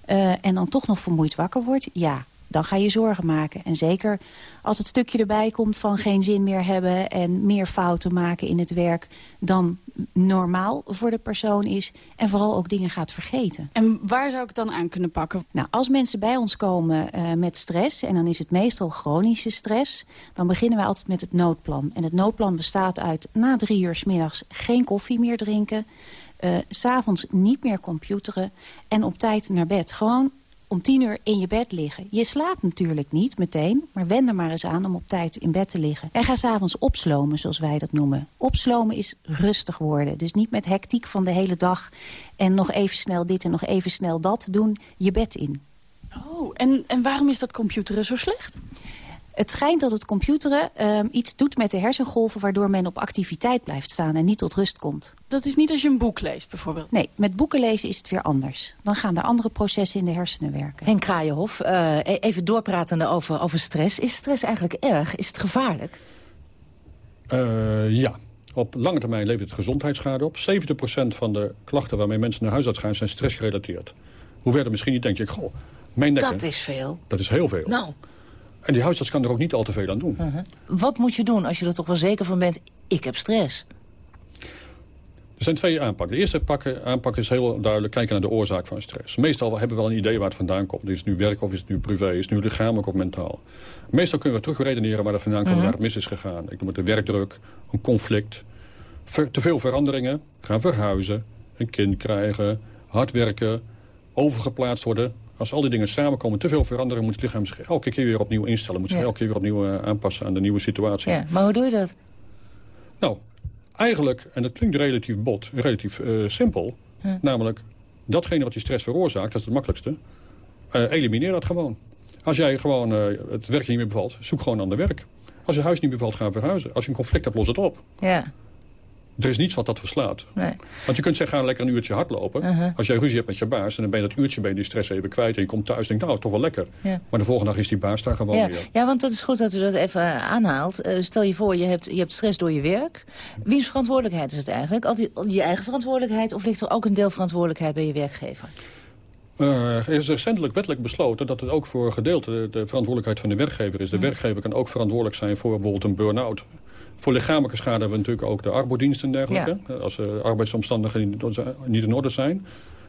Uh, en dan toch nog vermoeid wakker wordt, ja, dan ga je zorgen maken. En zeker als het stukje erbij komt van geen zin meer hebben... en meer fouten maken in het werk dan normaal voor de persoon is... en vooral ook dingen gaat vergeten. En waar zou ik het dan aan kunnen pakken? Nou, als mensen bij ons komen uh, met stress... en dan is het meestal chronische stress... dan beginnen wij altijd met het noodplan. En het noodplan bestaat uit na drie uur s middags geen koffie meer drinken... Uh, s'avonds niet meer computeren en op tijd naar bed. Gewoon om tien uur in je bed liggen. Je slaapt natuurlijk niet meteen, maar wend er maar eens aan om op tijd in bed te liggen. En ga s'avonds opslomen, zoals wij dat noemen. Opslomen is rustig worden. Dus niet met hectiek van de hele dag en nog even snel dit en nog even snel dat doen. Je bed in. Oh, en, en waarom is dat computeren zo slecht? Het schijnt dat het computeren ehm, iets doet met de hersengolven... waardoor men op activiteit blijft staan en niet tot rust komt. Dat is niet als je een boek leest, bijvoorbeeld? Nee, met boeken lezen is het weer anders. Dan gaan er andere processen in de hersenen werken. Henk Kraaienhof, uh, even doorpratende over, over stress. Is stress eigenlijk erg? Is het gevaarlijk? Uh, ja. Op lange termijn levert het gezondheidsschade op. 70% van de klachten waarmee mensen naar huisarts gaan... zijn stressgerelateerd. Hoe werd misschien niet, denk je, goh, mijn Dat is veel. Dat is heel veel. Nou... En die huisarts kan er ook niet al te veel aan doen. Uh -huh. Wat moet je doen als je er toch wel zeker van bent... ik heb stress? Er zijn twee aanpakken. De eerste aanpak is heel duidelijk kijken naar de oorzaak van stress. Meestal hebben we wel een idee waar het vandaan komt. Is het nu werk of is het nu privé? Is het nu lichamelijk of mentaal? Meestal kunnen we terugredeneren waar het vandaan komt... Uh -huh. waar het mis is gegaan. Ik noem het de werkdruk, een conflict... Te veel veranderingen, gaan verhuizen... een kind krijgen, hard werken, overgeplaatst worden als al die dingen samenkomen, te veel veranderen... moet het lichaam zich elke keer weer opnieuw instellen. Moet zich ja. elke keer weer opnieuw uh, aanpassen aan de nieuwe situatie. Ja, maar hoe doe je dat? Nou, eigenlijk, en dat klinkt relatief bot, relatief uh, simpel... Namelijk, datgene wat je stress veroorzaakt, dat is het makkelijkste... Uh, elimineer dat gewoon. Als jij gewoon het werk je niet meer bevalt, zoek gewoon ander werk. Als je huis niet bevalt, ga verhuizen. Als je een conflict hebt, los het op. Ja. Er is niets wat dat verslaat. Nee. Want je kunt zeggen, ga lekker een uurtje hardlopen. Uh -huh. Als jij ruzie hebt met je baas, en dan ben je dat uurtje ben je die stress even kwijt. En je komt thuis en denkt, nou, toch wel lekker. Ja. Maar de volgende dag is die baas daar gewoon ja. weer. Ja, want dat is goed dat u dat even aanhaalt. Uh, stel je voor, je hebt, je hebt stress door je werk. Wiens verantwoordelijkheid is het eigenlijk? Altijd je eigen verantwoordelijkheid of ligt er ook een deel verantwoordelijkheid bij je werkgever? Uh, er is recentelijk wettelijk besloten dat het ook voor gedeelte de, de verantwoordelijkheid van de werkgever is. De werkgever kan ook verantwoordelijk zijn voor bijvoorbeeld een burn-out. Voor lichamelijke schade hebben we natuurlijk ook de arbodienst en dergelijke. Ja. Als uh, arbeidsomstandigheden niet in orde zijn.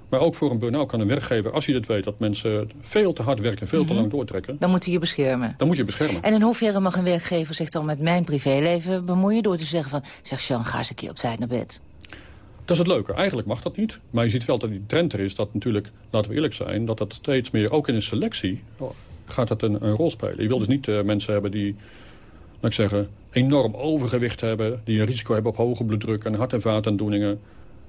Maar ook voor een burn-out kan een werkgever, als hij dat weet... dat mensen veel te hard werken en veel mm -hmm. te lang doortrekken... Dan moet hij je beschermen. Dan moet je beschermen. En in hoeverre mag een werkgever zich dan met mijn privéleven bemoeien... door te zeggen van, zeg Sean, ga eens een keer op tijd naar bed. Dat is het leuke. Eigenlijk mag dat niet. Maar je ziet wel dat die trend er is dat natuurlijk, laten we eerlijk zijn... dat dat steeds meer, ook in een selectie, gaat dat een, een rol spelen. Je wil dus niet uh, mensen hebben die laat ik zeggen, enorm overgewicht hebben... die een risico hebben op hoge bloeddruk en hart- en vaataandoeningen...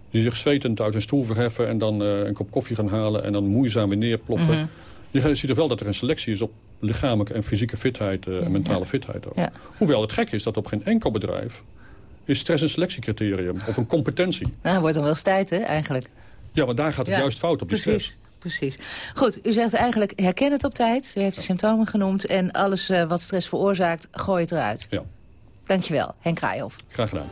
die zich zwetend uit een stoel verheffen en dan uh, een kop koffie gaan halen... en dan moeizaam weer neerploffen. Mm -hmm. Je ziet er wel dat er een selectie is op lichamelijke en fysieke fitheid... Uh, en mentale ja. fitheid ook. Ja. Hoewel het gek is dat op geen enkel bedrijf... is stress een selectiecriterium of een competentie. Nou, wordt dan wel tijd, hè, eigenlijk. Ja, want daar gaat het ja, juist fout op die precies. stress. Precies. Goed, u zegt eigenlijk herken het op tijd. U heeft de symptomen genoemd. En alles uh, wat stress veroorzaakt, gooi het eruit. Ja. Dankjewel, Henk Kraaihoff. Graag gedaan.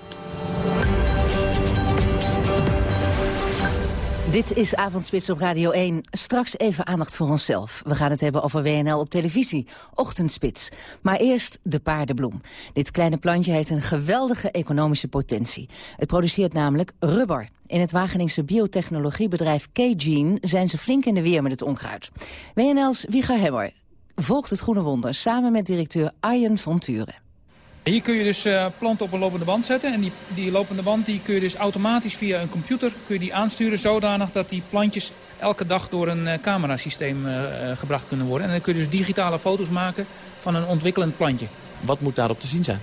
Dit is Avondspits op Radio 1. Straks even aandacht voor onszelf. We gaan het hebben over WNL op televisie. Ochtendspits. Maar eerst de paardenbloem. Dit kleine plantje heeft een geweldige economische potentie. Het produceert namelijk rubber. In het Wageningse biotechnologiebedrijf K-Gene zijn ze flink in de weer met het onkruid. WNL's Wieger Hemmer volgt het groene wonder samen met directeur Arjen van Turen. Hier kun je dus uh, planten op een lopende band zetten. En die, die lopende band die kun je dus automatisch via een computer kun je die aansturen... zodanig dat die plantjes elke dag door een uh, camerasysteem uh, gebracht kunnen worden. En dan kun je dus digitale foto's maken van een ontwikkelend plantje. Wat moet daarop te zien zijn?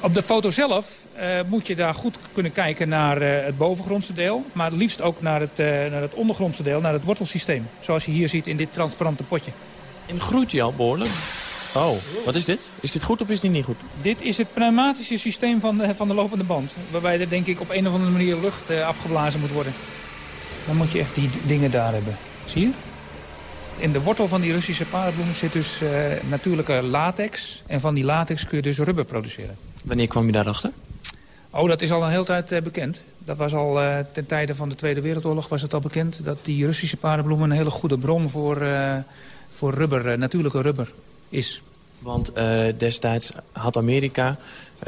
Op de foto zelf moet je daar goed kunnen kijken naar het bovengrondse deel... maar het liefst ook naar het, naar het ondergrondse deel, naar het wortelsysteem. Zoals je hier ziet in dit transparante potje. En groeit die al behoorlijk? Oh, wat is dit? Is dit goed of is dit niet goed? Dit is het pneumatische systeem van de, van de lopende band. Waarbij er denk ik op een of andere manier lucht uh, afgeblazen moet worden. Dan moet je echt die dingen daar hebben. Zie je? In de wortel van die Russische paardenbloem zit dus uh, natuurlijke latex. En van die latex kun je dus rubber produceren. Wanneer kwam je daarachter? Oh, dat is al een hele tijd uh, bekend. Dat was al uh, ten tijde van de Tweede Wereldoorlog was het al bekend... dat die Russische paardenbloem een hele goede bron voor, voor rubber, natuurlijke rubber is. Want uh, destijds had Amerika,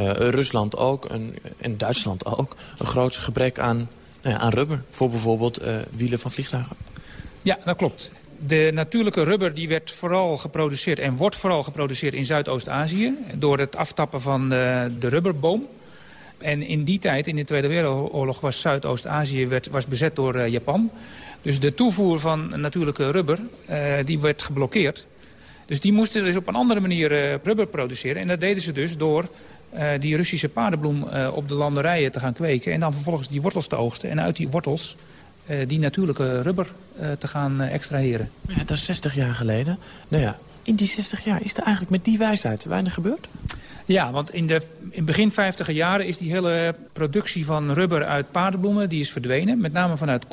uh, Rusland ook een, en Duitsland ook... een groot gebrek aan, nou ja, aan rubber voor bijvoorbeeld uh, wielen van vliegtuigen. Ja, dat klopt. De natuurlijke rubber die werd vooral geproduceerd en wordt vooral geproduceerd in Zuidoost-Azië... door het aftappen van de, de rubberboom. En in die tijd, in de Tweede Wereldoorlog, was Zuidoost-Azië was bezet door Japan... Dus de toevoer van natuurlijke rubber, die werd geblokkeerd. Dus die moesten dus op een andere manier rubber produceren. En dat deden ze dus door die Russische paardenbloem op de landerijen te gaan kweken... en dan vervolgens die wortels te oogsten. En uit die wortels die natuurlijke rubber te gaan extraheren. Ja, dat is 60 jaar geleden. Nou ja, in die 60 jaar is er eigenlijk met die wijsheid weinig gebeurd? Ja, want in de in begin 50 jaren is die hele productie van rubber uit paardenbloemen... die is verdwenen, met name vanuit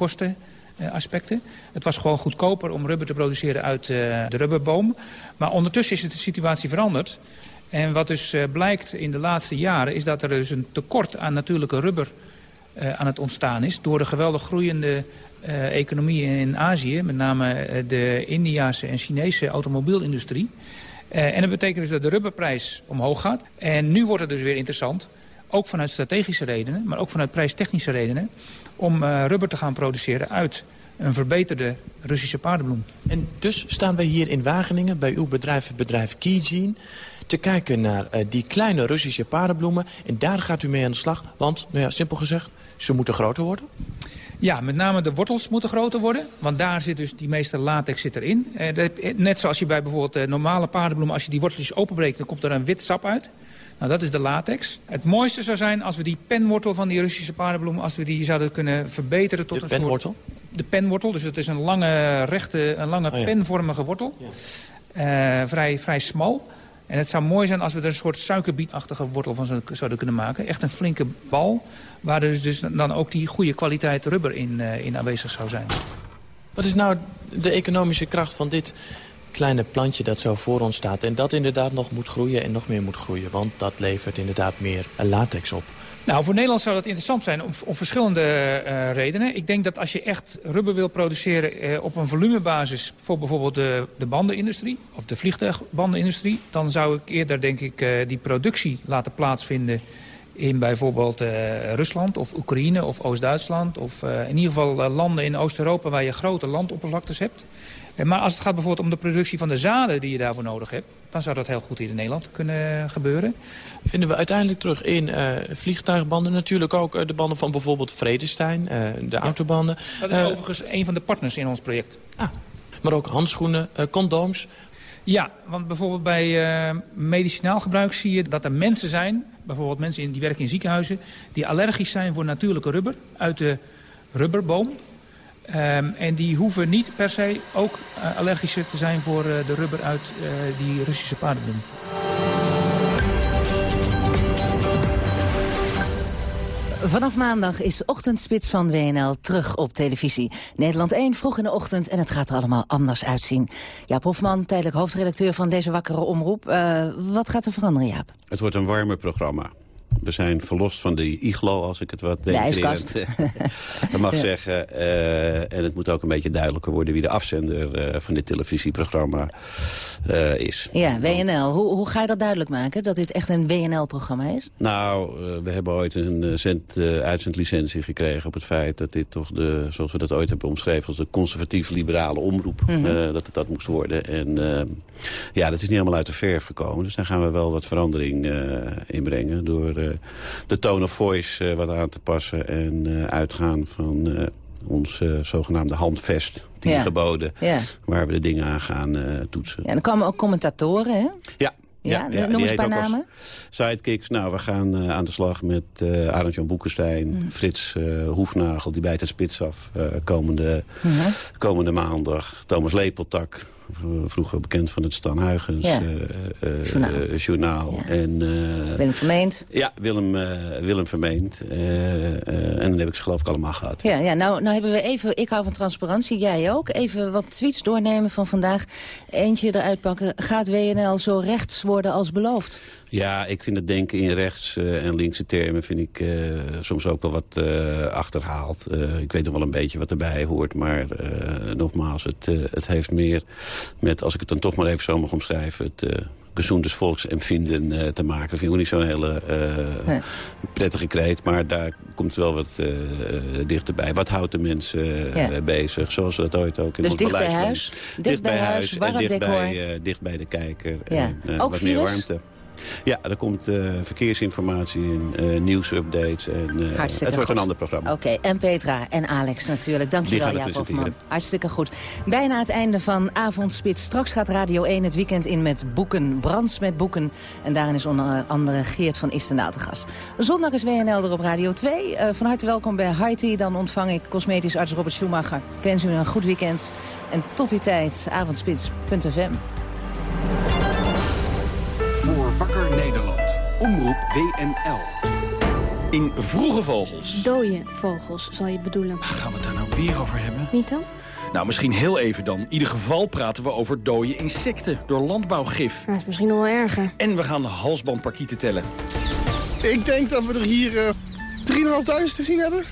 kostenaspecten. Het was gewoon goedkoper om rubber te produceren uit de rubberboom. Maar ondertussen is de situatie veranderd. En wat dus blijkt in de laatste jaren... is dat er dus een tekort aan natuurlijke rubber aan het ontstaan is... door de geweldig groeiende economie in Azië. Met name de Indiase en Chinese automobielindustrie. En dat betekent dus dat de rubberprijs omhoog gaat. En nu wordt het dus weer interessant, ook vanuit strategische redenen... maar ook vanuit prijstechnische redenen... om uh, rubber te gaan produceren uit een verbeterde Russische paardenbloem. En dus staan wij hier in Wageningen bij uw bedrijf, het bedrijf Kijin te kijken naar uh, die kleine Russische paardenbloemen. En daar gaat u mee aan de slag, want, nou ja, simpel gezegd, ze moeten groter worden? Ja, met name de wortels moeten groter worden. Want daar zit dus die meeste latex zit erin. Eh, dat, net zoals je bij bijvoorbeeld eh, normale paardenbloemen... als je die worteltjes openbreekt, dan komt er een wit sap uit. Nou, dat is de latex. Het mooiste zou zijn als we die penwortel van die Russische paardenbloemen... als we die zouden kunnen verbeteren tot de een penwortel? soort... De penwortel? Dus het is een lange, rechte, een lange Oh ja. penvormige wortel. Eh, vrij, vrij smal. En het zou mooi zijn als we er een soort suikerbietachtige wortel van zouden- zouden kunnen maken. Echt een flinke bal, waar dus, dus dan ook die goede kwaliteit rubber in, eh, in aanwezig zou zijn. Wat is nou de economische kracht van dit kleine plantje dat zo voor ons staat... en dat inderdaad nog moet groeien en nog meer moet groeien? Want dat levert inderdaad meer latex op. Nou, voor Nederland zou dat interessant zijn om, om verschillende eh, redenen. Ik denk dat als je echt rubber wil produceren eh, op een volumebasis... voor bijvoorbeeld de, de bandenindustrie of de vliegtuigbandenindustrie... dan zou ik eerder, denk ik, eh, die productie laten plaatsvinden in bijvoorbeeld Rusland of Oekraïne of Oost-Duitsland... of in ieder geval landen in Oost-Europa waar je grote landoppervlaktes hebt. Eh, maar als het gaat bijvoorbeeld om de productie van de zaden die je daarvoor nodig hebt... dan zou dat heel goed hier in Nederland kunnen gebeuren. Vinden we uiteindelijk terug in eh, vliegtuigbanden. Natuurlijk ook eh, de banden van bijvoorbeeld Vredestein, de autobanden. Dat is overigens een van de partners in ons project. maar ook handschoenen, condooms. Ja, want bijvoorbeeld bij medicinaal gebruik zie je dat er mensen zijn... bijvoorbeeld mensen die werken in ziekenhuizen... die allergisch zijn voor natuurlijke rubber uit de rubberboom. Ehm, en die hoeven niet per se ook eh, allergischer te zijn voor eh, de rubber uit eh, die Russische paardenbloem. Vanaf maandag is Ochtendspits van WNL terug op televisie. Nederland 1 vroeg in de ochtend en het gaat er allemaal anders uitzien. Jaap Hofman, tijdelijk hoofdredacteur van deze wakkere omroep. Eh, wat gaat er veranderen, Jaap? Het wordt een warmer programma. We zijn verlost van de iglo, als ik het wat De denigrerend, ijskast. mag Ja. zeggen. Eh, en het moet ook een beetje duidelijker worden wie de afzender eh, van dit televisieprogramma eh, is. Ja, WNL. Hoe, hoe ga je dat duidelijk maken, dat dit echt een WNL-programma is? Nou, we hebben ooit een eh, uitzendlicentie gekregen op het feit dat dit toch de, zoals we dat ooit hebben omschreven, als de conservatief-liberale omroep, Mhm. dat het dat moest worden. En ja, dat is niet helemaal uit de verf gekomen. Dus daar gaan we wel wat verandering in brengen door de tone of voice eh, wat aan te passen en eh, uitgaan van eh, ons eh, zogenaamde handvest, tien Ja. geboden, Ja. waar we de dingen aan gaan eh, toetsen. Ja, en er kwamen ook commentatoren, hè? Ja. Ja, noem eens als namen. Sidekicks. Nou, we gaan eh, aan de slag met eh Arend-Jan Boekenstein, Mm. Frits eh, Hoefnagel, die bijt het spits af eh, komende, Mhm. komende maandag. Thomas Lepeltak, vroeger bekend van het Stan Huygens Ja. eh, eh, Journaal. eh, journaal. En, Willem Vermeend. Ja, Willem, Willem Vermeend. En dan heb ik ze geloof ik allemaal gehad. Ja, ja nou, nou hebben we even, ik hou van transparantie, jij ook. Even wat tweets doornemen van vandaag. Eentje eruit pakken. Gaat WNL zo rechts worden als beloofd? Ja, ik vind het denken in rechts eh, en linkse termen vind ik eh, soms ook wel wat eh, achterhaald. Ik weet nog wel een beetje wat erbij hoort, maar nogmaals, het, het heeft meer met, als ik het dan toch maar even zo mag omschrijven, het uh, gezondes volksempvinden eh, te maken. Dat vind ik ook niet zo'n hele Nee. prettige kreet, maar daar komt wel wat eh, dichterbij. Wat houdt de mensen Ja. bezig, zoals we dat ooit ook in Dus ons dicht bij beleid huis, doen. dicht bij huis, en dicht decor. bij, dicht bij de kijker. Ja. En, Ook wat files? meer warmte. Ja, er komt uh, verkeersinformatie in, uh, nieuwsupdates. En, uh, het wordt goed. een ander programma. Oké, okay, en Petra en Alex natuurlijk. Dankjewel, Jaap Hofman. Hartstikke goed. Bijna het einde van Avondspits. Straks gaat Radio 1 het weekend in met boeken. Brands met boeken. En daarin is onder andere Geert van Istendaal te gast. Zondag is WNL er op Radio 2. van harte welkom bij Haiti. Dan ontvang ik cosmetisch arts Robert Schumacher. Ik wens u een goed weekend. En tot die tijd, avondspits.fm. Omroep WNL. In Vroege Vogels. Dode vogels, zal je bedoelen. Gaan we het daar nou weer over hebben? Niet dan? Nou, misschien heel even dan. In ieder geval praten we over dode insecten door landbouwgif. Nou, dat is misschien nog wel erger. En we gaan halsbandparkieten tellen. Ik denk dat we er hier uh, 3.500 te zien hebben.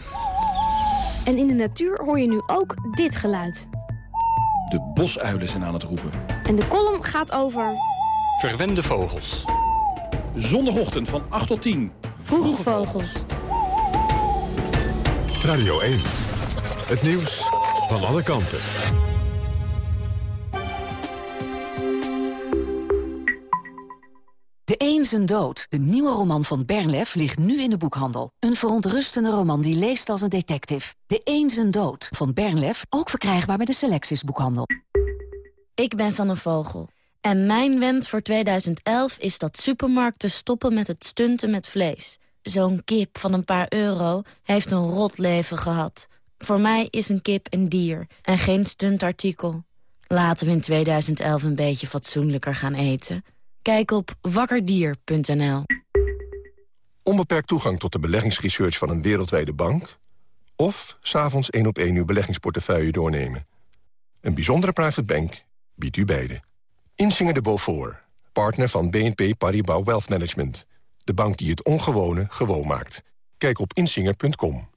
En in de natuur hoor je nu ook dit geluid. De bosuilen zijn aan het roepen. En de column gaat over... Verwende vogels. Zondagochtend van 8 tot 10. Vroege vogels. Radio 1. Het nieuws van alle kanten. De Een zijn dood, de nieuwe roman van Bernlef, ligt nu in de boekhandel. Een verontrustende roman die leest als een detective. De Een zijn dood van Bernlef, ook verkrijgbaar bij de Selectis boekhandel. Ik ben Sanne Vogel. En mijn wens voor 2011 is dat supermarkten stoppen met het stunten met vlees. Zo'n kip van een paar euro heeft een rot leven gehad. Voor mij is een kip een dier en geen stuntartikel. Laten we in 2011 een beetje fatsoenlijker gaan eten. Kijk op wakkerdier.nl. Onbeperkt toegang tot de beleggingsresearch van een wereldwijde bank... of s'avonds één op één uw beleggingsportefeuille doornemen. Een bijzondere private bank biedt u beide. Insinger de Beaufort, partner van BNP Paribas Wealth Management. De bank die het ongewone gewoon maakt. Kijk op insinger.com.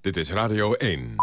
Dit is Radio 1.